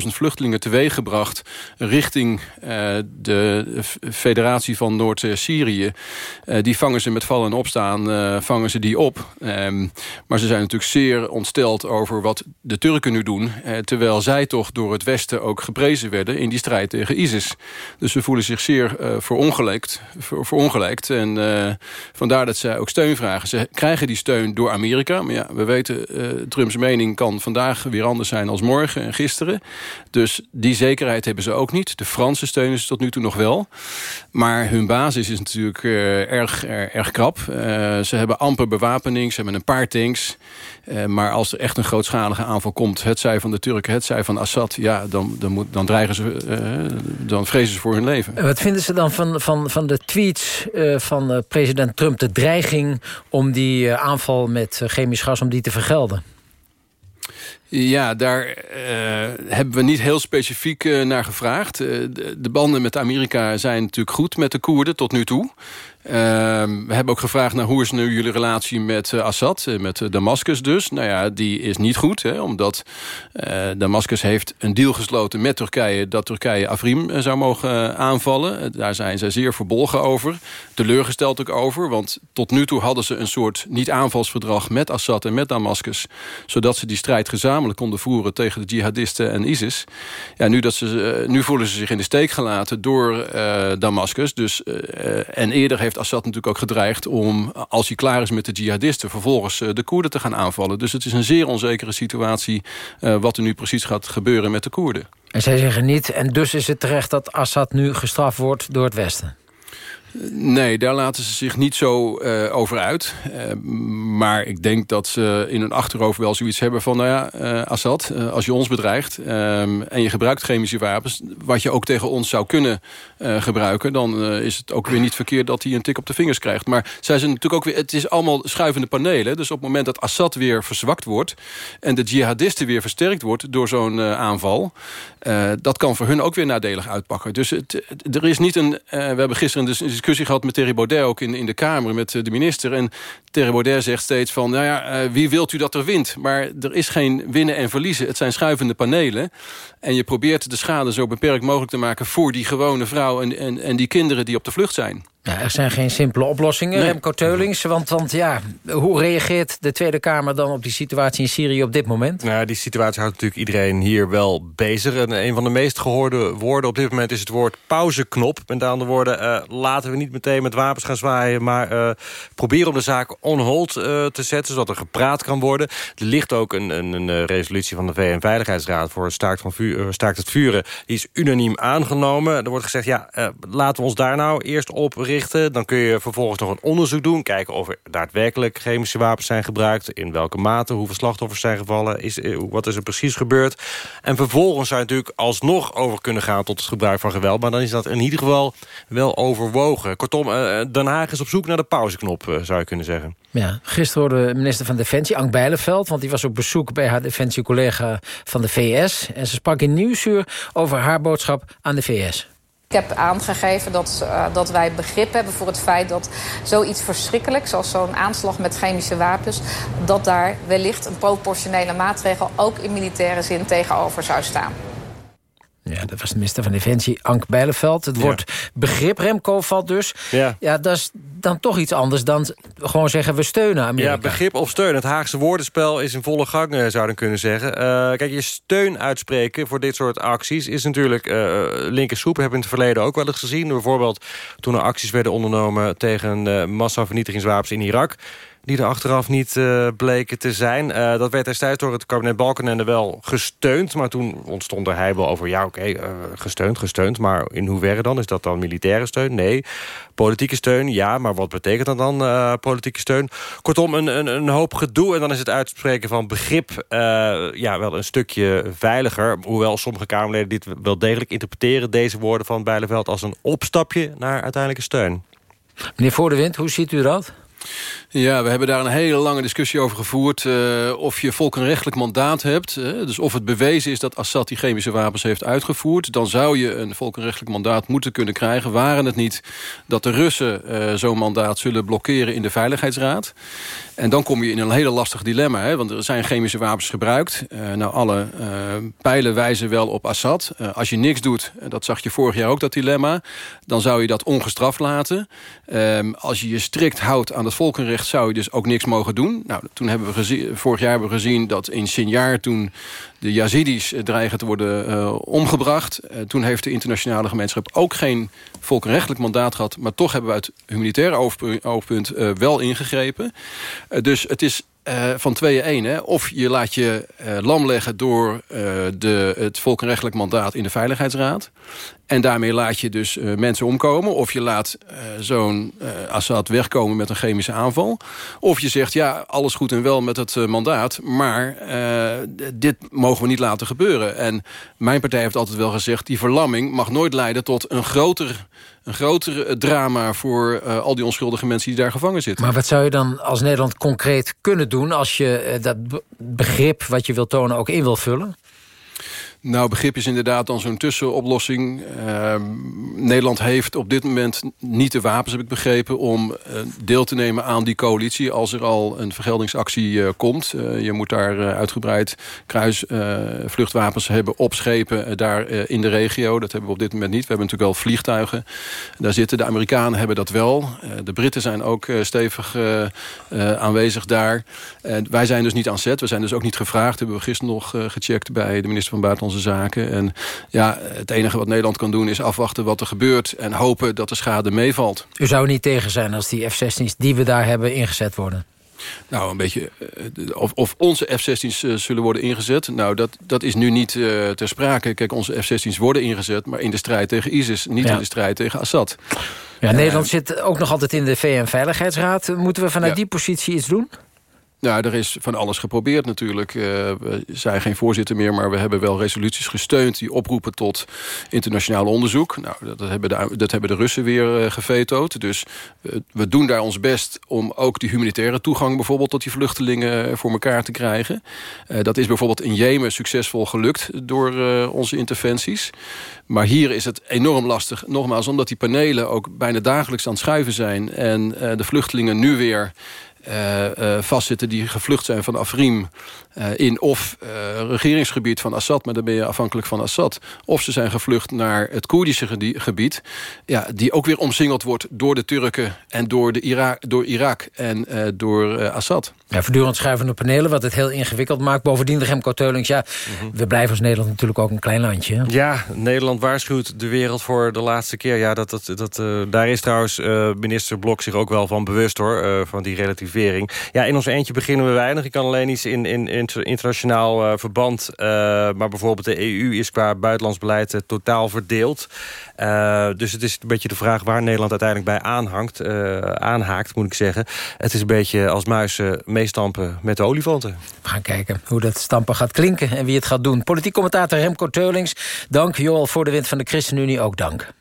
[SPEAKER 18] 150.000 vluchtelingen teweeggebracht... richting eh, de federatie van Noord-Syrië. Die vangen ze met vallen en opstaan, vangen ze die op. Ehm, maar ze zijn natuurlijk zeer ontsteld over wat de Turken nu doen... terwijl zij toch door het Westen ook geprezen werden... in die strijd tegen ISIS. Dus ze voelen zich zeer verongelijkt, ver. En eh, vandaar dat zij ook steun vragen. Ze krijgen die steun door Amerika. Maar ja, we weten, eh, Trumps mening kan vandaag weer anders zijn als morgen en gisteren. Dus die zekerheid hebben ze ook niet. De Fransen steunen ze tot nu toe nog wel. Maar hun basis is natuurlijk eh, erg, erg, krap. Ze hebben amper bewapening, ze hebben een paar tanks. Maar als er echt een grootschalige aanval komt... het zij van de Turken, het zij van Assad... ja, dan, dan, moet, dan, dreigen ze, dan vrezen ze voor hun leven.
[SPEAKER 2] En Wat vinden ze dan van, van, van de tweets eh, van eh, president Trump... de dreiging om die eh, aanval met eh, chemisch gas om die te vergelden?
[SPEAKER 18] Ja, daar hebben we niet heel specifiek naar gevraagd. De banden met Amerika zijn natuurlijk goed met de Koerden tot nu toe. Ehm, we hebben ook gevraagd naar hoe is nu jullie relatie met eh, Assad, eh, met eh, Damascus dus. Nou ja, die is niet goed, hè, omdat Damascus heeft een deal gesloten met Turkije... dat Turkije Afrim zou mogen aanvallen. Daar zijn ze zeer verbolgen over, teleurgesteld ook over... want tot nu toe hadden ze een soort niet-aanvalsverdrag met Assad en met Damascus... zodat ze die strijd gezamenlijk konden voeren tegen de jihadisten en ISIS. Ja, nu, dat ze, nu voelen ze zich in de steek gelaten door eh, Damascus. Dus, en eerder heeft Assad natuurlijk ook gedreigd om, als hij klaar is met de jihadisten... vervolgens eh, de Koerden te gaan aanvallen. Dus het is een zeer onzekere situatie... eh, wat er nu precies gaat gebeuren met de Koerden.
[SPEAKER 2] En zij zeggen niet, en dus is het terecht dat Assad nu gestraft wordt door het Westen.
[SPEAKER 18] Nee, daar laten ze zich niet zo eh, over uit. Eh, maar ik denk dat ze in hun achterhoofd wel zoiets hebben van... nou ja, eh, Assad, als je ons bedreigt ehm, en je gebruikt chemische wapens... wat je ook tegen ons zou kunnen gebruiken... dan is het ook weer niet verkeerd dat hij een tik op de vingers krijgt. Maar zij zijn natuurlijk ook weer... het is allemaal schuivende panelen. Dus op het moment dat Assad weer verzwakt wordt... en de jihadisten weer versterkt wordt door zo'n aanval... dat kan voor hun ook weer nadelig uitpakken. Dus het, er is niet een... we hebben gisteren dis- discussie gehad met Thierry Baudet... ook in, in de Kamer met eh, de minister. En Thierry Baudet zegt steeds van... nou ja, eh, wie wilt u dat er wint? Maar er is geen winnen en verliezen. Het zijn schuivende panelen. En je probeert de schade zo beperkt mogelijk te maken... voor die gewone vrouw en, en, en die kinderen die op de vlucht zijn.
[SPEAKER 2] Er zijn geen simpele oplossingen,
[SPEAKER 11] Nee.
[SPEAKER 2] Remco Teulings. Want, want ja, hoe reageert de Tweede Kamer dan op die situatie in Syrië op dit moment?
[SPEAKER 11] Nou, die situatie houdt natuurlijk iedereen hier wel bezig. En een van de meest gehoorde woorden op dit moment is het woord pauzeknop. Met andere woorden, eh, laten we niet meteen met wapens gaan zwaaien... maar eh, proberen om de zaak on hold eh, te zetten, zodat er gepraat kan worden. Er ligt ook een, een, een eh, resolutie van de VN-veiligheidsraad... voor staakt, van vuur, eh, staakt het vuren. Die is unaniem aangenomen. Er wordt gezegd, ja, eh, laten we ons daar nou eerst op richten. Dan kun je vervolgens nog een onderzoek doen. Kijken of er daadwerkelijk chemische wapens zijn gebruikt. In welke mate, hoeveel slachtoffers zijn gevallen. Is, eh, wat is er precies gebeurd. En vervolgens zou je natuurlijk alsnog over kunnen gaan... tot het gebruik van geweld. Maar dan is dat in ieder geval wel overwogen. Kortom, eh, Den Haag is op zoek naar de pauzeknop, eh, zou je kunnen zeggen.
[SPEAKER 2] Ja, gisteren hoorde minister van Defensie, Ank Bijleveld... want die was op bezoek bij haar defensiecollega van de VS... en ze sprak in Nieuwsuur over haar boodschap aan de VS.
[SPEAKER 19] Ik heb aangegeven dat, uh, dat wij begrip hebben voor het feit dat zoiets verschrikkelijks als zo'n aanslag met chemische wapens, dat daar wellicht een proportionele maatregel ook in militaire zin tegenover zou staan.
[SPEAKER 2] Ja, dat was de minister van Defensie, Ank Bijleveld. Het woord begrip, Remco, valt dus.
[SPEAKER 11] Ja.
[SPEAKER 2] ja, dat is dan toch iets anders dan gewoon zeggen... we steunen Amerika.
[SPEAKER 11] Ja, begrip of steun. Het Haagse woordenspel is in volle gang, eh, zou je kunnen zeggen. Uh, kijk, je steun uitspreken voor dit soort acties... is natuurlijk uh, linker soep. Hebben we in het verleden ook wel eens gezien. Bijvoorbeeld toen er acties werden ondernomen... tegen uh, massavernietigingswapens in Irak die er achteraf niet uh, bleken te zijn. Uh, dat werd destijds door het kabinet Balkenende wel gesteund. Maar toen ontstond er heibel over... ja, oké, uh, gesteund, gesteund. Maar in hoeverre dan? Is dat dan militaire steun? Nee. Politieke steun? Ja, maar wat betekent dat dan, politieke steun? Kortom, een, een, een hoop gedoe. En dan is het uitspreken van begrip... ja, wel een stukje veiliger. Hoewel sommige Kamerleden dit wel degelijk interpreteren... deze woorden van Bijleveld als een opstapje naar uiteindelijke steun.
[SPEAKER 2] Meneer Voor de Wind, hoe ziet u dat?
[SPEAKER 18] Ja, we hebben daar een hele lange discussie over gevoerd... Uh, of je volkenrechtelijk mandaat hebt. Dus of het bewezen is dat Assad die chemische wapens heeft uitgevoerd... dan zou je een volkenrechtelijk mandaat moeten kunnen krijgen. Waren het niet dat de Russen uh, zo'n mandaat zullen blokkeren in de Veiligheidsraad. En dan kom je in een hele lastig dilemma. Hè? Want er zijn chemische wapens gebruikt. nou, alle pijlen wijzen wel op Assad. als je niks doet, dat zag je vorig jaar ook, dat dilemma... dan zou je dat ongestraft laten. Ehm, als je je strikt houdt aan het volkenrecht zou je dus ook niks mogen doen. Nou, toen hebben we gezien, vorig jaar hebben we gezien dat in Sinjar toen de Yazidis dreigen te worden uh, omgebracht. Uh, toen heeft de internationale gemeenschap ook geen volkenrechtelijk mandaat gehad... maar toch hebben we uit humanitair oogpunt uh, wel ingegrepen. dus het is uh, van tweeën één. Hè? Of je laat je uh, lam leggen door uh, de, het volkenrechtelijk mandaat in de Veiligheidsraad. En daarmee laat je dus mensen omkomen. Of je laat zo'n Assad wegkomen met een chemische aanval. Of je zegt, ja, alles goed en wel met het mandaat. Maar dit mogen we niet laten gebeuren. En mijn partij heeft altijd wel gezegd... die verlamming mag nooit leiden tot een groter een groter drama voor uh, al die onschuldige mensen die daar gevangen zitten.
[SPEAKER 2] Maar wat zou je dan als Nederland concreet kunnen doen... als je uh, dat begrip wat je wil tonen ook in wil vullen?
[SPEAKER 18] Nou, begrip is inderdaad dan zo'n tussenoplossing. Uh, Nederland heeft op dit moment niet de wapens, heb ik begrepen... om uh, deel te nemen aan die coalitie als er al een vergeldingsactie uh, komt. je moet daar uitgebreid kruisvluchtwapens hebben op schepen daar in de regio. Dat hebben we op dit moment niet. We hebben natuurlijk wel vliegtuigen. Daar zitten de Amerikanen hebben dat wel. de Britten zijn ook stevig aanwezig daar. wij zijn dus niet aan zet. We zijn dus ook niet gevraagd. Hebben we gisteren nog gecheckt bij de minister van Buitenlandse zaken. En ja, het enige wat Nederland kan doen is afwachten wat er gebeurt... en hopen dat de schade meevalt.
[SPEAKER 2] U zou niet tegen zijn als die F-16's die we daar hebben ingezet worden?
[SPEAKER 18] Nou, een beetje... Of, of onze F-16's uh, zullen worden ingezet. Nou, dat, dat is nu niet uh, ter sprake. Kijk, onze F-16's worden ingezet... maar in de strijd tegen ISIS, niet ja. in de strijd tegen Assad.
[SPEAKER 2] Ja, Nederland zit ook nog altijd in de VN-veiligheidsraad. Moeten we vanuit ja. die positie iets doen?
[SPEAKER 18] Nou, er is van alles geprobeerd natuurlijk. Uh, we zijn geen voorzitter meer, maar we hebben wel resoluties gesteund... die oproepen tot internationaal onderzoek. Nou, dat hebben de, dat hebben de Russen weer uh, gevetood. Dus uh, we doen daar ons best om ook die humanitaire toegang... bijvoorbeeld tot die vluchtelingen voor elkaar te krijgen. dat is bijvoorbeeld in Jemen succesvol gelukt door onze interventies. Maar hier is het enorm lastig, nogmaals... omdat die panelen ook bijna dagelijks aan het schuiven zijn... en de vluchtelingen nu weer eh, eh, vastzitten die gevlucht zijn van Afrim... eh, in of eh, regeringsgebied van Assad, maar dan ben je afhankelijk van Assad... of ze zijn gevlucht naar het Koerdische gebied... Ja, die ook weer omsingeld wordt door de Turken en door, de Ira door Irak en eh, door eh, Assad.
[SPEAKER 2] Ja, voortdurend schuivende panelen, wat het heel ingewikkeld maakt. Bovendien, de Remco Teulings, ja, we blijven als Nederland natuurlijk ook een klein landje. hè?
[SPEAKER 11] Ja, Nederland waarschuwt de wereld voor de laatste keer. Ja, dat, dat, dat, eh, daar is trouwens eh, minister Blok zich ook wel van bewust, hoor. eh, van die relativering. Ja, in ons eentje beginnen we weinig. Ik kan alleen iets in, in, inter- internationaal verband. maar bijvoorbeeld de EU is qua buitenlands beleid totaal verdeeld. Dus het is een beetje de vraag waar Nederland uiteindelijk bij aanhangt, aanhaakt, moet ik zeggen. Het is een beetje als muizen meestampen met de olifanten.
[SPEAKER 2] We gaan kijken hoe dat stampen gaat klinken en wie het gaat doen. Politiek commentator Remco Teulings, dank. Joel voor de wind van de ChristenUnie, ook dank.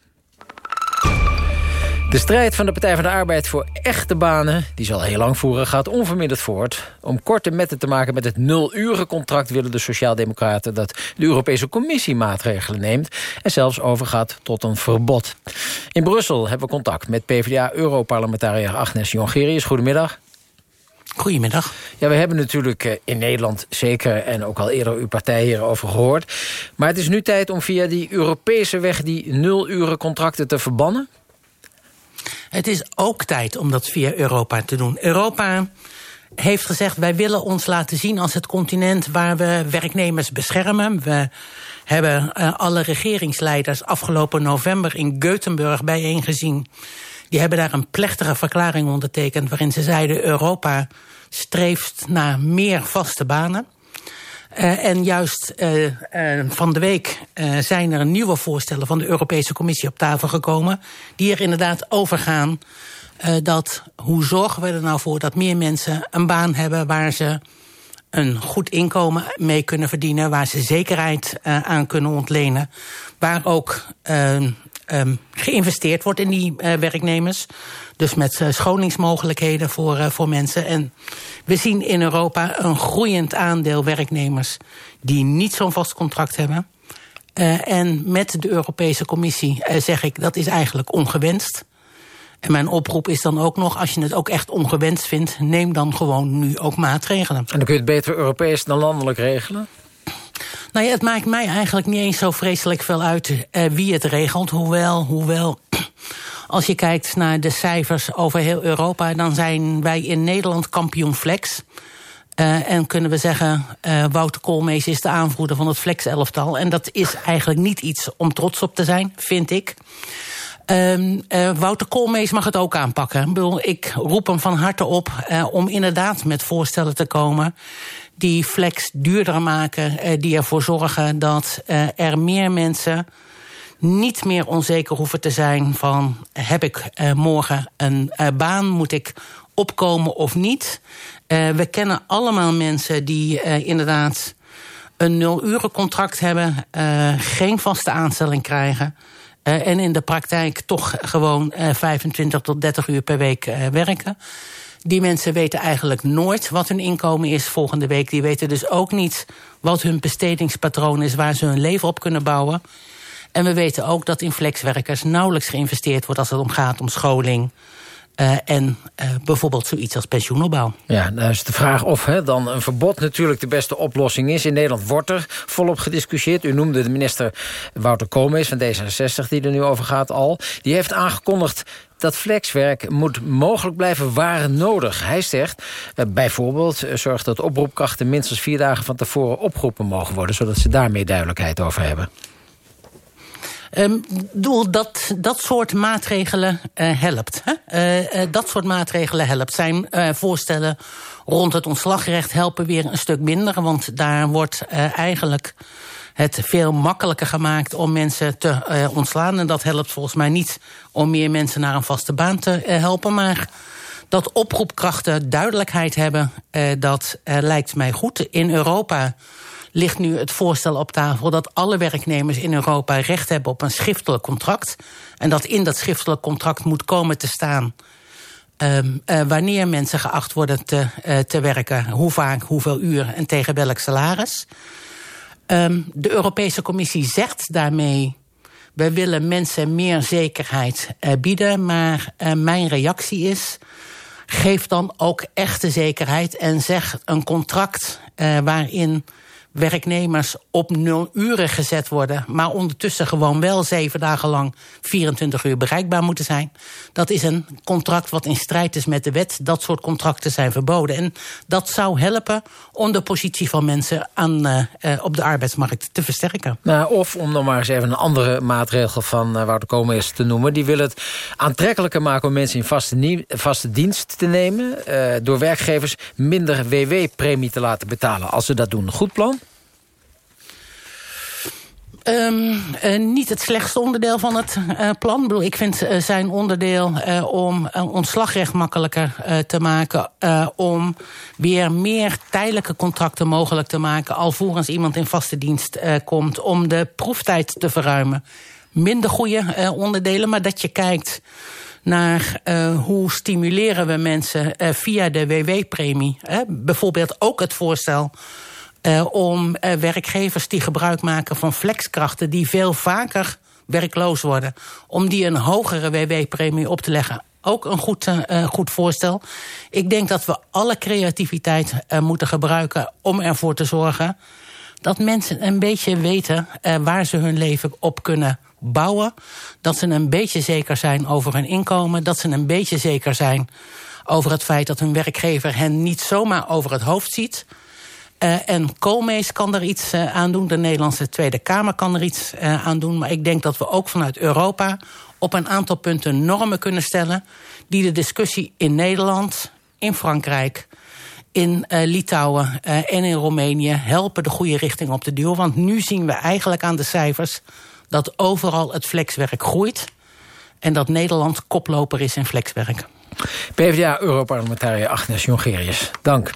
[SPEAKER 2] De strijd van de Partij van de Arbeid voor echte banen... die zal heel lang voeren, gaat onverminderd voort. Om korte metten te maken met het nul-urencontract... willen de Sociaaldemocraten dat de Europese Commissie maatregelen neemt... en zelfs overgaat tot een verbod. In Brussel hebben we contact met PvdA-europarlementariër Agnes Jongerius. Goedemiddag.
[SPEAKER 20] Goedemiddag.
[SPEAKER 2] Ja, we hebben natuurlijk eh, in Nederland zeker en ook al eerder uw partij hierover gehoord. Maar het is nu tijd om via die Europese weg die nul-uren contracten te verbannen?
[SPEAKER 20] Het is ook tijd om dat via Europa te doen. Europa heeft gezegd, wij willen ons laten zien als het continent waar we werknemers beschermen. We hebben uh, alle regeringsleiders afgelopen november in Gothenburg bijeengezien. Die hebben daar een plechtige verklaring ondertekend waarin ze zeiden Europa streeft naar meer vaste banen. Uh, en juist uh, uh, van de week zijn er nieuwe voorstellen van de Europese Commissie op tafel gekomen. Die er inderdaad over gaan dat hoe zorgen we er nou voor dat meer mensen een baan hebben waar ze een goed inkomen mee kunnen verdienen, waar ze zekerheid aan kunnen ontlenen, waar ook um, geïnvesteerd wordt in die werknemers. Dus met uh, voor, uh, voor mensen. En we zien in Europa een groeiend aandeel werknemers die niet zo'n vast contract hebben. En met de Europese Commissie zeg ik dat is eigenlijk ongewenst. En mijn oproep is dan ook nog, als je het ook echt ongewenst vindt, neem dan gewoon nu ook maatregelen.
[SPEAKER 2] En dan kun je het beter Europees dan landelijk regelen?
[SPEAKER 20] Nou ja, het maakt mij eigenlijk niet eens zo vreselijk veel uit wie het regelt. Hoewel, hoewel als je kijkt naar de cijfers over heel Europa... dan zijn wij in Nederland kampioen flex. Uh, en kunnen we zeggen, uh, Wouter Koolmees is de aanvoerder van het flex-elftal. En dat is eigenlijk niet iets om trots op te zijn, vind ik. Uh, Wouter Koolmees mag het ook aanpakken. Ik, bedoel, ik roep hem van harte op om inderdaad met voorstellen te komen... die flex duurder maken, die ervoor zorgen dat er meer mensen niet meer onzeker hoeven te zijn van... heb ik uh, morgen een uh, baan, moet ik opkomen of niet? Uh, we kennen allemaal mensen die inderdaad een nul-uren-contract hebben... geen vaste aanstelling krijgen... en in de praktijk toch gewoon 25 tot 30 uur per week werken... Die mensen weten eigenlijk nooit wat hun inkomen is volgende week. Die weten dus ook niet wat hun bestedingspatroon is... waar ze hun leven op kunnen bouwen... En we weten ook dat in flexwerkers nauwelijks geïnvesteerd wordt... als het om gaat om scholing, uh, en uh, bijvoorbeeld zoiets als pensioenopbouw.
[SPEAKER 2] Ja, nou is de vraag of dan een verbod natuurlijk de beste oplossing is. In Nederland wordt er volop gediscussieerd. U noemde de minister Wouter Koolmees van D66, die er nu over gaat al. Die heeft aangekondigd dat flexwerk moet mogelijk blijven waar nodig. Hij zegt uh, bijvoorbeeld zorg dat oproepkrachten minstens vier dagen van tevoren opgeroepen mogen worden... zodat ze daar meer duidelijkheid over hebben.
[SPEAKER 20] Um, doel dat dat soort maatregelen uh, helpt. Hè? Dat soort maatregelen helpt. Zijn voorstellen rond het ontslagrecht helpen weer een stuk minder. Want daar wordt eigenlijk het veel makkelijker gemaakt om mensen te ontslaan. En dat helpt volgens mij niet om meer mensen naar een vaste baan te helpen. Maar dat oproepkrachten duidelijkheid hebben, dat lijkt mij goed. In Europa ligt nu het voorstel op tafel dat alle werknemers in Europa recht hebben op een schriftelijk contract. En dat in dat schriftelijk contract moet komen te staan. Uh, wanneer mensen geacht worden te, te werken, hoe vaak, hoeveel uur en tegen welk salaris. Um, de Europese Commissie zegt daarmee. We willen mensen meer zekerheid uh, bieden, maar mijn reactie is. geef dan ook echte zekerheid en zeg een contract uh, waarin werknemers op nul uren gezet worden... maar ondertussen gewoon wel zeven dagen lang 24 uur bereikbaar moeten zijn. Dat is een contract wat in strijd is met de wet. Dat soort contracten zijn verboden. En dat zou helpen om de positie van mensen aan, uh, uh, op de arbeidsmarkt te versterken.
[SPEAKER 2] Nou, of om nog maar eens even een andere maatregel van uh, Wouter Koolmees te noemen. Die wil het aantrekkelijker maken om mensen in vaste, vaste dienst te nemen... door werkgevers minder WW-premie te laten betalen als ze dat doen. Goed plan?
[SPEAKER 20] Um, uh, niet het slechtste onderdeel van het uh, plan. Ik, bedoel, ik vind uh, zijn onderdeel om ontslagrecht makkelijker te maken... om weer meer tijdelijke contracten mogelijk te maken... alvorens iemand in vaste dienst komt... om de proeftijd te verruimen. Minder goede onderdelen, maar dat je kijkt naar hoe stimuleren we mensen via de WW-premie. bijvoorbeeld ook het voorstel uh, om uh, werkgevers die gebruik maken van flexkrachten... die veel vaker werkloos worden... om die een hogere WW-premie op te leggen. Ook een goed, uh, goed voorstel. Ik denk dat we alle creativiteit moeten gebruiken om ervoor te zorgen... dat mensen een beetje weten waar ze hun leven op kunnen bouwen. Dat ze een beetje zeker zijn over hun inkomen. Dat ze een beetje zeker zijn over het feit dat hun werkgever hen niet zomaar over het hoofd ziet... Uh, en Koolmees kan er iets uh, aan doen. De Nederlandse Tweede Kamer kan er iets uh, aan doen. Maar ik denk dat we ook vanuit Europa op een aantal punten normen kunnen stellen... die de discussie in Nederland, in Frankrijk, in Litouwen en in Roemenië... helpen de goede richting op te duwen. Want nu zien we eigenlijk aan de cijfers dat overal het flexwerk groeit... en dat Nederland koploper is in flexwerk.
[SPEAKER 2] PvdA-Europarlementariër Agnes Jongerius, dank.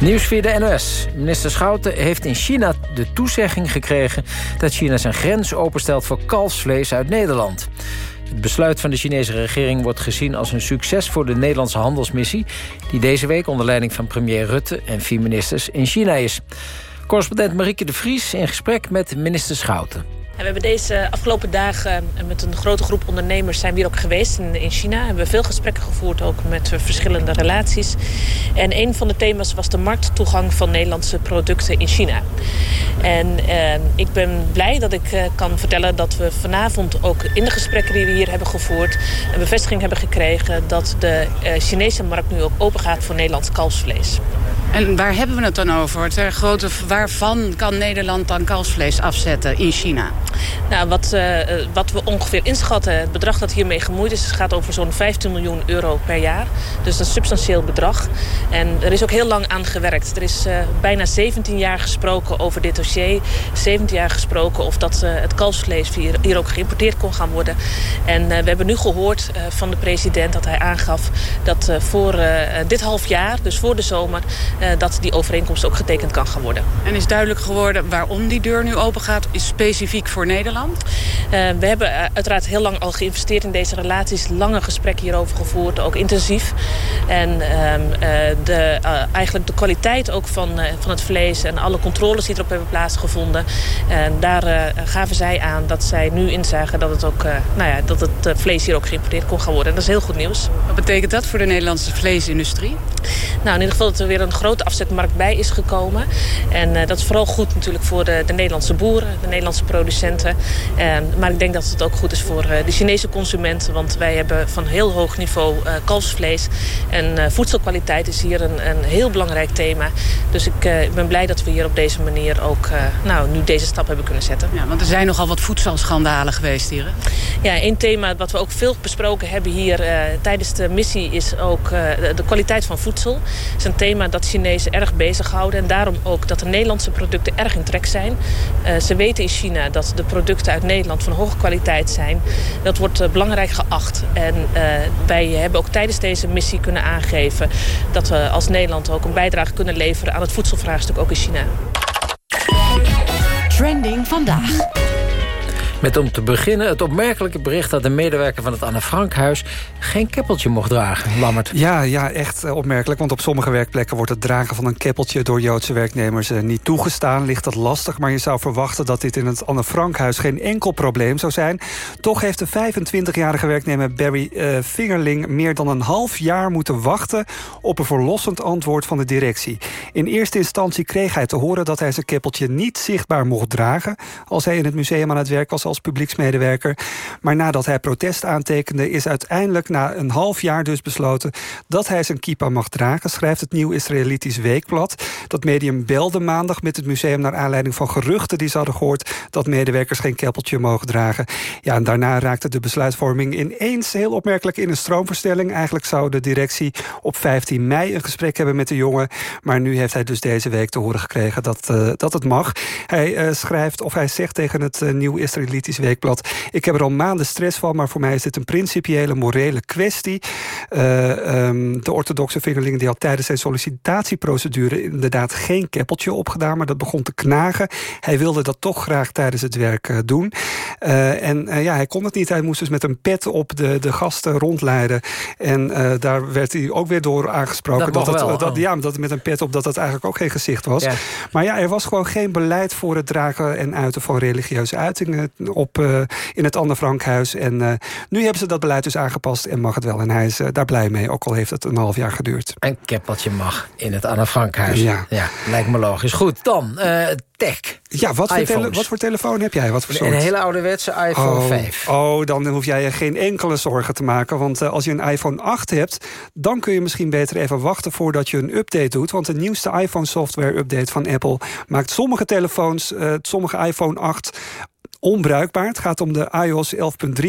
[SPEAKER 2] Nieuws via de NOS. Minister Schouten heeft in China de toezegging gekregen... dat China zijn grens openstelt voor kalfsvlees uit Nederland. Het besluit van de Chinese regering wordt gezien als een succes... voor de Nederlandse handelsmissie... die deze week onder leiding van premier Rutte en vier ministers in China is. Correspondent Marieke de Vries in gesprek met minister Schouten.
[SPEAKER 21] We hebben deze afgelopen dagen met een grote groep ondernemers zijn hier ook geweest in, in China. We hebben veel gesprekken gevoerd ook met verschillende relaties. En een van de thema's was de markttoegang van Nederlandse producten in China. En eh, ik ben blij dat ik eh, kan vertellen dat we vanavond ook in de gesprekken die we hier hebben gevoerd... een bevestiging hebben gekregen dat de eh, Chinese markt nu ook open gaat voor Nederlands kalfsvlees.
[SPEAKER 22] En waar hebben we het dan over? Ter grote, waarvan kan Nederland dan kalfsvlees afzetten in China?
[SPEAKER 21] Nou, wat, uh, wat we ongeveer inschatten, het bedrag dat hiermee gemoeid is... gaat over zo'n 15 miljoen euro per jaar. Dus dat is een substantieel bedrag. En er is ook heel lang aan gewerkt. Er is bijna 17 jaar gesproken over dit dossier. 17 jaar gesproken of dat het kalfsvlees hier, hier, ook geïmporteerd kon gaan worden. En we hebben nu gehoord van de president dat hij aangaf... dat voor dit half jaar, dus voor de zomer... dat die overeenkomst ook getekend kan gaan worden.
[SPEAKER 22] En is duidelijk geworden waarom die deur nu open gaat? Is specifiek voor Nederland?
[SPEAKER 21] Uh, we hebben uh, uiteraard heel lang al geïnvesteerd in deze relaties. Lange gesprekken hierover gevoerd, ook intensief. En uh, de, eigenlijk de kwaliteit ook van, van het vlees en alle controles die erop hebben plaatsgevonden. En daar gaven zij aan dat zij nu inzagen dat het, ook, nou ja, dat het vlees hier ook geïmporteerd kon gaan worden. En dat is heel goed nieuws.
[SPEAKER 22] Wat betekent dat voor de Nederlandse vleesindustrie?
[SPEAKER 21] Nou, in ieder geval dat er weer een grote afzetmarkt bij is gekomen. En dat is vooral goed natuurlijk voor de, de Nederlandse boeren, de Nederlandse producenten. Uh, maar ik denk dat het ook goed is voor uh, de Chinese consumenten. Want wij hebben van heel hoog niveau uh, kalfsvlees. En voedselkwaliteit is hier een, een, heel belangrijk thema. Dus ik ben blij dat we hier op deze manier ook nou, nu deze stap hebben kunnen zetten.
[SPEAKER 22] Ja, want er zijn nogal wat voedselschandalen geweest hier. Hè?
[SPEAKER 21] Ja, één thema wat we ook veel besproken hebben hier tijdens de missie... is ook de, de kwaliteit van voedsel. Het is een thema dat Chinezen erg bezighouden. En daarom ook dat de Nederlandse producten erg in trek zijn. ze weten in China dat de producten uit Nederland van hoge kwaliteit zijn. Dat wordt uh, belangrijk geacht. En uh, wij hebben ook tijdens deze missie kunnen aangeven... dat we als Nederland ook een bijdrage kunnen leveren... aan het voedselvraagstuk ook in China.
[SPEAKER 23] Trending vandaag.
[SPEAKER 2] Met om te beginnen het opmerkelijke bericht... dat de medewerker van het Anne Frankhuis geen keppeltje mocht dragen. Lammert.
[SPEAKER 17] Ja, ja, echt eh, opmerkelijk. Want op sommige werkplekken wordt het dragen van een keppeltje... door Joodse werknemers eh, niet toegestaan. Ligt dat lastig, maar je zou verwachten... dat dit in het Anne Frankhuis geen enkel probleem zou zijn. Toch heeft de 25-jarige werknemer Barry eh, Fingerling... meer dan een half jaar moeten wachten... op een verlossend antwoord van de directie. In eerste instantie kreeg hij te horen dat hij zijn keppeltje niet zichtbaar mocht dragen... als hij in het museum aan het werk was als publieksmedewerker. Maar nadat hij protest aantekende... is uiteindelijk na een half jaar dus besloten... dat hij zijn kippa mag dragen, schrijft het Nieuw Israëlitisch Weekblad. Dat medium belde maandag met het museum... naar aanleiding van geruchten die ze hadden gehoord... dat medewerkers geen keppeltje mogen dragen. Ja, en daarna raakte de besluitvorming ineens heel opmerkelijk in een stroomverstelling. Eigenlijk zou de directie op 15 mei een gesprek hebben met de jongen. Maar nu heeft hij dus deze week te horen gekregen dat, uh, dat het mag. Hij uh, schrijft of hij zegt tegen het uh, Nieuw Weekblad... ik heb er al maanden stress van, maar voor mij is dit een principiële, morele kwestie. Um, de orthodoxe vingerling die had tijdens zijn sollicitatieprocedure... inderdaad geen keppeltje opgedaan, maar dat begon te knagen. Hij wilde dat toch graag tijdens het werk doen. en ja, hij kon het niet. Hij moest dus met een pet op de, de gasten rondleiden. En daar werd hij ook weer door aangesproken...
[SPEAKER 2] Dat,
[SPEAKER 17] dat, het, dat,
[SPEAKER 2] oh.
[SPEAKER 17] ja, dat met een pet op dat dat eigenlijk ook geen gezicht was.
[SPEAKER 2] Ja.
[SPEAKER 17] Maar ja, er was gewoon geen beleid voor het dragen en uiten van religieuze uitingen op, uh, in het Anne Frankhuis. En uh, nu hebben ze dat beleid dus aangepast en mag het wel. En hij is uh, daar blij mee, ook al heeft het een half jaar geduurd.
[SPEAKER 2] Een keppeltje mag in het Anne Frankhuis.
[SPEAKER 17] Ja.
[SPEAKER 2] ja lijkt me logisch. Goed, dan tech.
[SPEAKER 17] Ja, wat voor, wat voor telefoon heb jij? Wat voor soort?
[SPEAKER 2] Een hele ouderwetse iPhone
[SPEAKER 17] oh,
[SPEAKER 2] 5.
[SPEAKER 17] Oh, dan hoef jij je geen enkele zorgen te maken. Want als je een iPhone 8 hebt... dan kun je misschien beter even wachten voordat je een update doet. Want de nieuwste iPhone software update van Apple... maakt sommige telefoons, uh, sommige iPhone 8 onbruikbaar. Het gaat om de iOS 11.3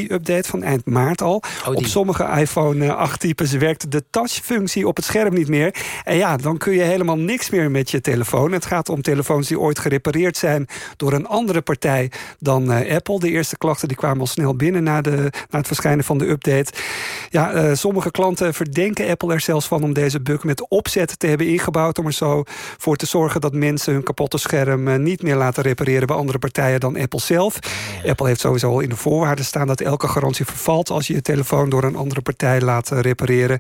[SPEAKER 17] update van eind maart al.
[SPEAKER 2] Oh,
[SPEAKER 17] op sommige iPhone 8 types werkt de touch-functie op het scherm niet meer. En ja, dan kun je helemaal niks meer met je telefoon. Het gaat om telefoons die ooit gerepareerd zijn door een andere partij dan uh, Apple. De eerste klachten die kwamen al snel binnen na, de, na het verschijnen van de update. Ja, uh, sommige klanten verdenken Apple er zelfs van om deze bug met opzet te hebben ingebouwd. Om er zo voor te zorgen dat mensen hun kapotte scherm uh, niet meer laten repareren bij andere partijen dan Apple zelf. Apple heeft sowieso al in de voorwaarden staan dat elke garantie vervalt als je je telefoon door een andere partij laat repareren.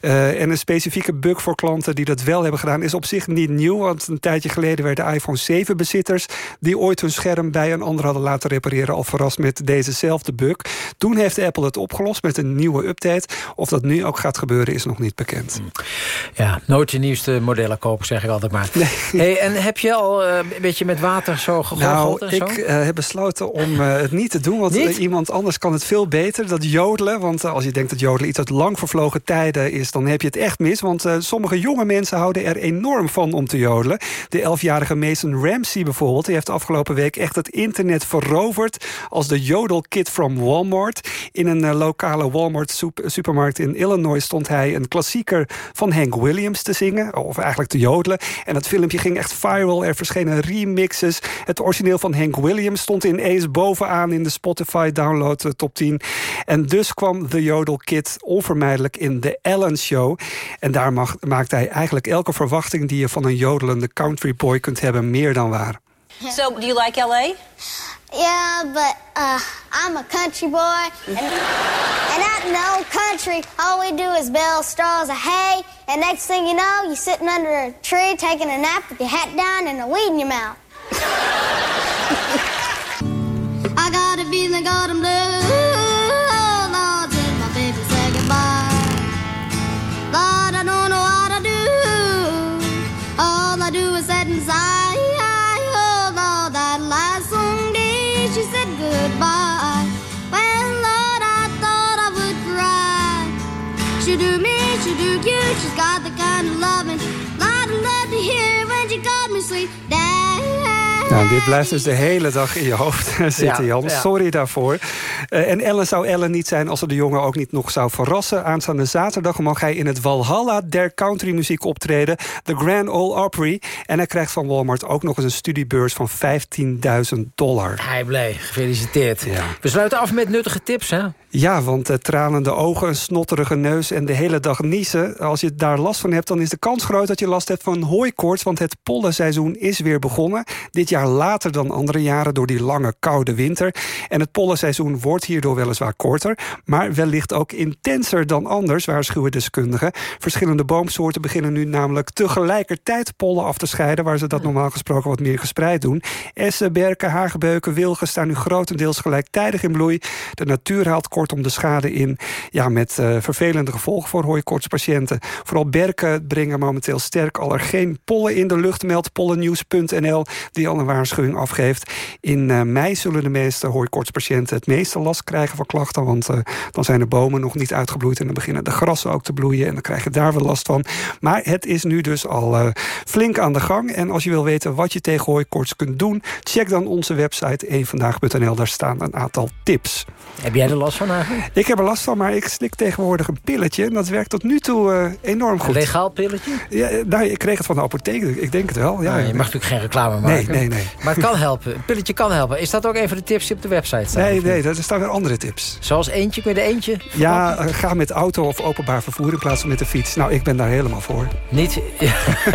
[SPEAKER 17] Uh, en een specifieke bug voor klanten die dat wel hebben gedaan is op zich niet nieuw. Want een tijdje geleden werden iPhone 7 bezitters die ooit hun scherm bij een ander hadden laten repareren al verrast met dezezelfde bug. Toen heeft Apple het opgelost met een nieuwe update. Of dat nu ook gaat gebeuren is nog niet bekend.
[SPEAKER 2] Ja, nooit je nieuwste modellen kopen zeg ik altijd maar. Nee. Hey, en heb je al uh, een beetje met water zo gegoocheld?
[SPEAKER 17] Nou, ik uh, heb besloten om uh, het niet te doen. Want
[SPEAKER 2] niet?
[SPEAKER 17] iemand anders kan het veel beter. Dat jodelen. Want als je denkt dat jodelen iets uit lang vervlogen tijden is... dan heb je het echt mis. Want sommige jonge mensen houden er enorm van om te jodelen. De elfjarige Mason Ramsey bijvoorbeeld... die heeft afgelopen week echt het internet veroverd... als de jodelkid from Walmart. In een lokale Walmart supermarkt in Illinois stond hij... een klassieker van Hank Williams te zingen. Of eigenlijk te jodelen. En dat filmpje ging echt viral. Er verschenen remixes. Het origineel van Hank Williams stond ineens bovenaan... in de Spotify download top 10. En dus kwam The Jodel Kid onvermijdelijk in The Ellen Show. En daar mag, maakte hij eigenlijk elke verwachting... die je van een jodelende country boy kunt hebben meer dan waar.
[SPEAKER 24] So, do you like L.A.?
[SPEAKER 25] Yeah, but uh, I'm a country boy, and, and out in the old country, all we do is bale straws of hay, and next thing you know, you're sitting under a tree taking a nap with your hat down and a weed in your mouth. I feeling, got 'em blue. Oh, Lord, did my baby say goodbye? Lord, I don't know what I do. All I do is sit inside. Oh, Lord, that last she said goodbye. Well, Lord, I thought I would cry. She do me, she do you. She's got the kind of loving. Lot of love to hear when she called me sweet dad.
[SPEAKER 17] Nou, dit blijft dus de hele dag in je hoofd zitten, ja, Jan. Ja. Sorry daarvoor. Uh, en Ellen zou Ellen niet zijn als ze de jongen ook niet nog zou verrassen. Aanstaande zaterdag mag hij in het Valhalla der countrymuziek optreden. De Grand Ole Opry. En hij krijgt van Walmart ook nog eens een studiebeurs van 15.000 dollar.
[SPEAKER 2] Hij blij. Gefeliciteerd. Ja. We sluiten af met nuttige tips, hè?
[SPEAKER 17] Ja, want uh, tranende ogen, een snotterige neus en de hele dag niezen. Als je daar last van hebt, dan is de kans groot dat je last hebt van hooikoorts. Want het pollenseizoen is weer begonnen. Dit jaar jaar later dan andere jaren door die lange koude winter. En het pollenseizoen wordt hierdoor weliswaar korter, maar wellicht ook intenser dan anders, waarschuwen deskundigen. Verschillende boomsoorten beginnen nu namelijk tegelijkertijd pollen af te scheiden, waar ze dat normaal gesproken wat meer gespreid doen. Essen, berken, hagebeuken, wilgen staan nu grotendeels gelijktijdig in bloei. De natuur haalt kortom de schade in, ja, met uh, vervelende gevolgen voor hooikoortspatiënten. Vooral berken brengen momenteel sterk allergeen pollen in de lucht, meldt pollennieuws.nl, die al een waarschuwing afgeeft. In uh, mei zullen de meeste hooikoortspatiënten het meeste last krijgen van klachten, want uh, dan zijn de bomen nog niet uitgebloeid en dan beginnen de grassen ook te bloeien en dan krijg je daar wel last van. Maar het is nu dus al uh, flink aan de gang. En als je wil weten wat je tegen hooikoorts kunt doen, check dan onze website eenvandaag.nl. Daar staan een aantal tips.
[SPEAKER 2] Heb jij er last van eigenlijk?
[SPEAKER 17] Ik heb er last van, maar ik slik tegenwoordig een pilletje. En dat werkt tot nu toe uh, enorm goed.
[SPEAKER 2] Een legaal pilletje?
[SPEAKER 17] Ja, nou, ik kreeg het van de apotheek, ik denk het wel. Ja,
[SPEAKER 2] nou, je mag natuurlijk geen reclame maken.
[SPEAKER 17] Nee, nee, nee.
[SPEAKER 2] Maar het kan helpen. Een pilletje kan helpen. Is dat ook een van de tips die op de website staan?
[SPEAKER 17] Nee, nee, er staan weer andere tips.
[SPEAKER 2] Zoals eentje, kun je de eentje?
[SPEAKER 17] Ja, uh, ga met auto of openbaar vervoer in plaats van met de fiets. Nou, ik ben daar helemaal voor.
[SPEAKER 2] Niet?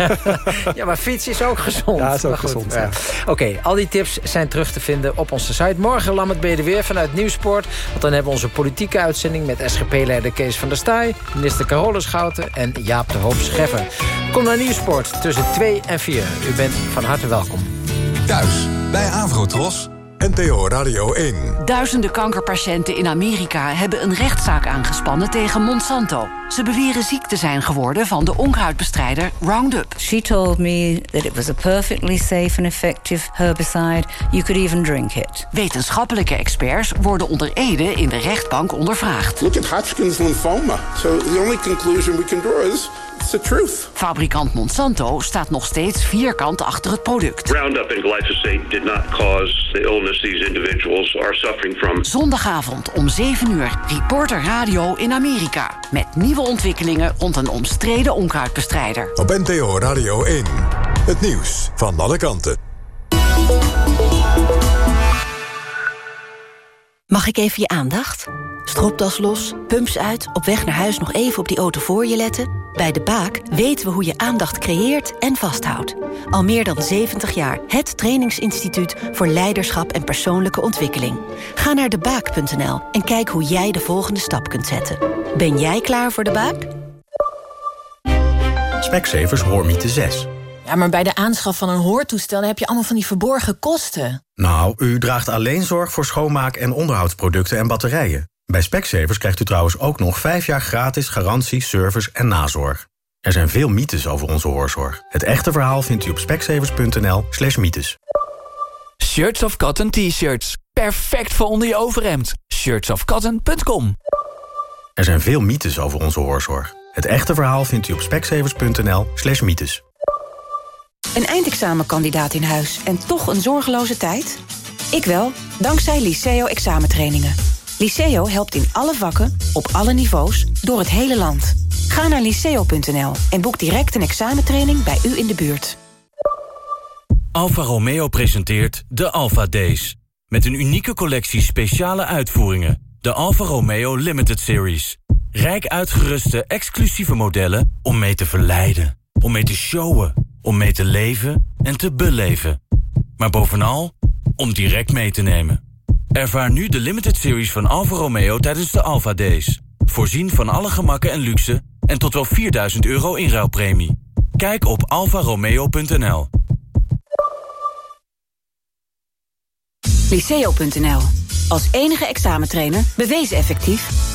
[SPEAKER 2] ja, maar fiets is ook gezond.
[SPEAKER 17] Ja, is ook gezond. Ja.
[SPEAKER 2] Oké, okay, al die tips zijn terug te vinden op onze site. Morgen, Lammert, ben je er weer vanuit Nieuwsport. Want dan hebben we onze politieke uitzending... met SGP-leider Kees van der Staaij, minister Carole Schouten... en Jaap de Hoop Scheffer. Kom naar Nieuwsport tussen 2 en 4. U bent van harte welkom.
[SPEAKER 1] Thuis, bij Avrotros. NTO Radio 1.
[SPEAKER 26] Duizenden kankerpatiënten in Amerika hebben een rechtszaak aangespannen tegen Monsanto. Ze beweren ziek te zijn geworden van de onkruidbestrijder Roundup.
[SPEAKER 27] She told me that it was a perfectly safe and effective herbicide. You could even drink it.
[SPEAKER 26] Wetenschappelijke experts worden onder Ede in de rechtbank ondervraagd.
[SPEAKER 23] Look at Hodgkin's lymphoma. So the only conclusion we can draw is It's the truth.
[SPEAKER 26] Fabrikant Monsanto staat nog steeds vierkant achter het product.
[SPEAKER 28] Roundup and glyphosate did not cause the illness these individuals are suffering from.
[SPEAKER 26] Zondagavond om 7 uur, Reporter Radio in Amerika. Met nieuwe ontwikkelingen rond een omstreden onkruidbestrijder.
[SPEAKER 1] Op NTO Radio 1. Het nieuws van alle kanten.
[SPEAKER 29] Mag ik even je aandacht? Stropdas los, pumps uit, op weg naar huis nog even op die auto voor je letten? Bij De Baak weten we hoe je aandacht creëert en vasthoudt. Al meer dan 70 jaar het trainingsinstituut voor leiderschap en persoonlijke ontwikkeling. Ga naar debaak.nl en kijk hoe jij de volgende stap kunt zetten. Ben jij klaar voor De Baak?
[SPEAKER 30] Specsavers Hoormiete 6.
[SPEAKER 31] Ja, maar bij de aanschaf van een hoortoestel heb je allemaal van die verborgen kosten.
[SPEAKER 30] Nou, u draagt alleen zorg voor schoonmaak- en onderhoudsproducten en batterijen. Bij Specsavers krijgt u trouwens ook nog 5 jaar gratis garantie, service en nazorg. Er zijn veel mythes over onze hoorzorg. Het echte verhaal vindt u op specsavers.nl slash mythes.
[SPEAKER 32] Shirts of Cotton T-shirts. Perfect voor onder je overhemd. shirtsofcotton.com
[SPEAKER 30] Er zijn veel mythes over onze hoorzorg. Het echte verhaal vindt u op specsavers.nl slash mythes.
[SPEAKER 29] Een eindexamenkandidaat in huis en toch een zorgeloze tijd? Ik wel, dankzij Liceo examentrainingen. Liceo helpt in alle vakken, op alle niveaus, door het hele land. Ga naar liceo.nl en boek direct een examentraining bij u in de buurt.
[SPEAKER 33] Alfa Romeo presenteert de Alfa Days. Met een unieke collectie speciale uitvoeringen. De Alfa Romeo Limited Series. Rijk uitgeruste exclusieve modellen om mee te verleiden. Om mee te showen. Om mee te leven en te beleven. Maar bovenal, om direct mee te nemen. Ervaar nu de limited series van Alfa Romeo tijdens de Alfa Days. Voorzien van alle gemakken en luxe en tot wel 4000 euro inruilpremie. Kijk op alfaromeo.nl.
[SPEAKER 29] Liceo.nl. Als enige examentrainer bewezen effectief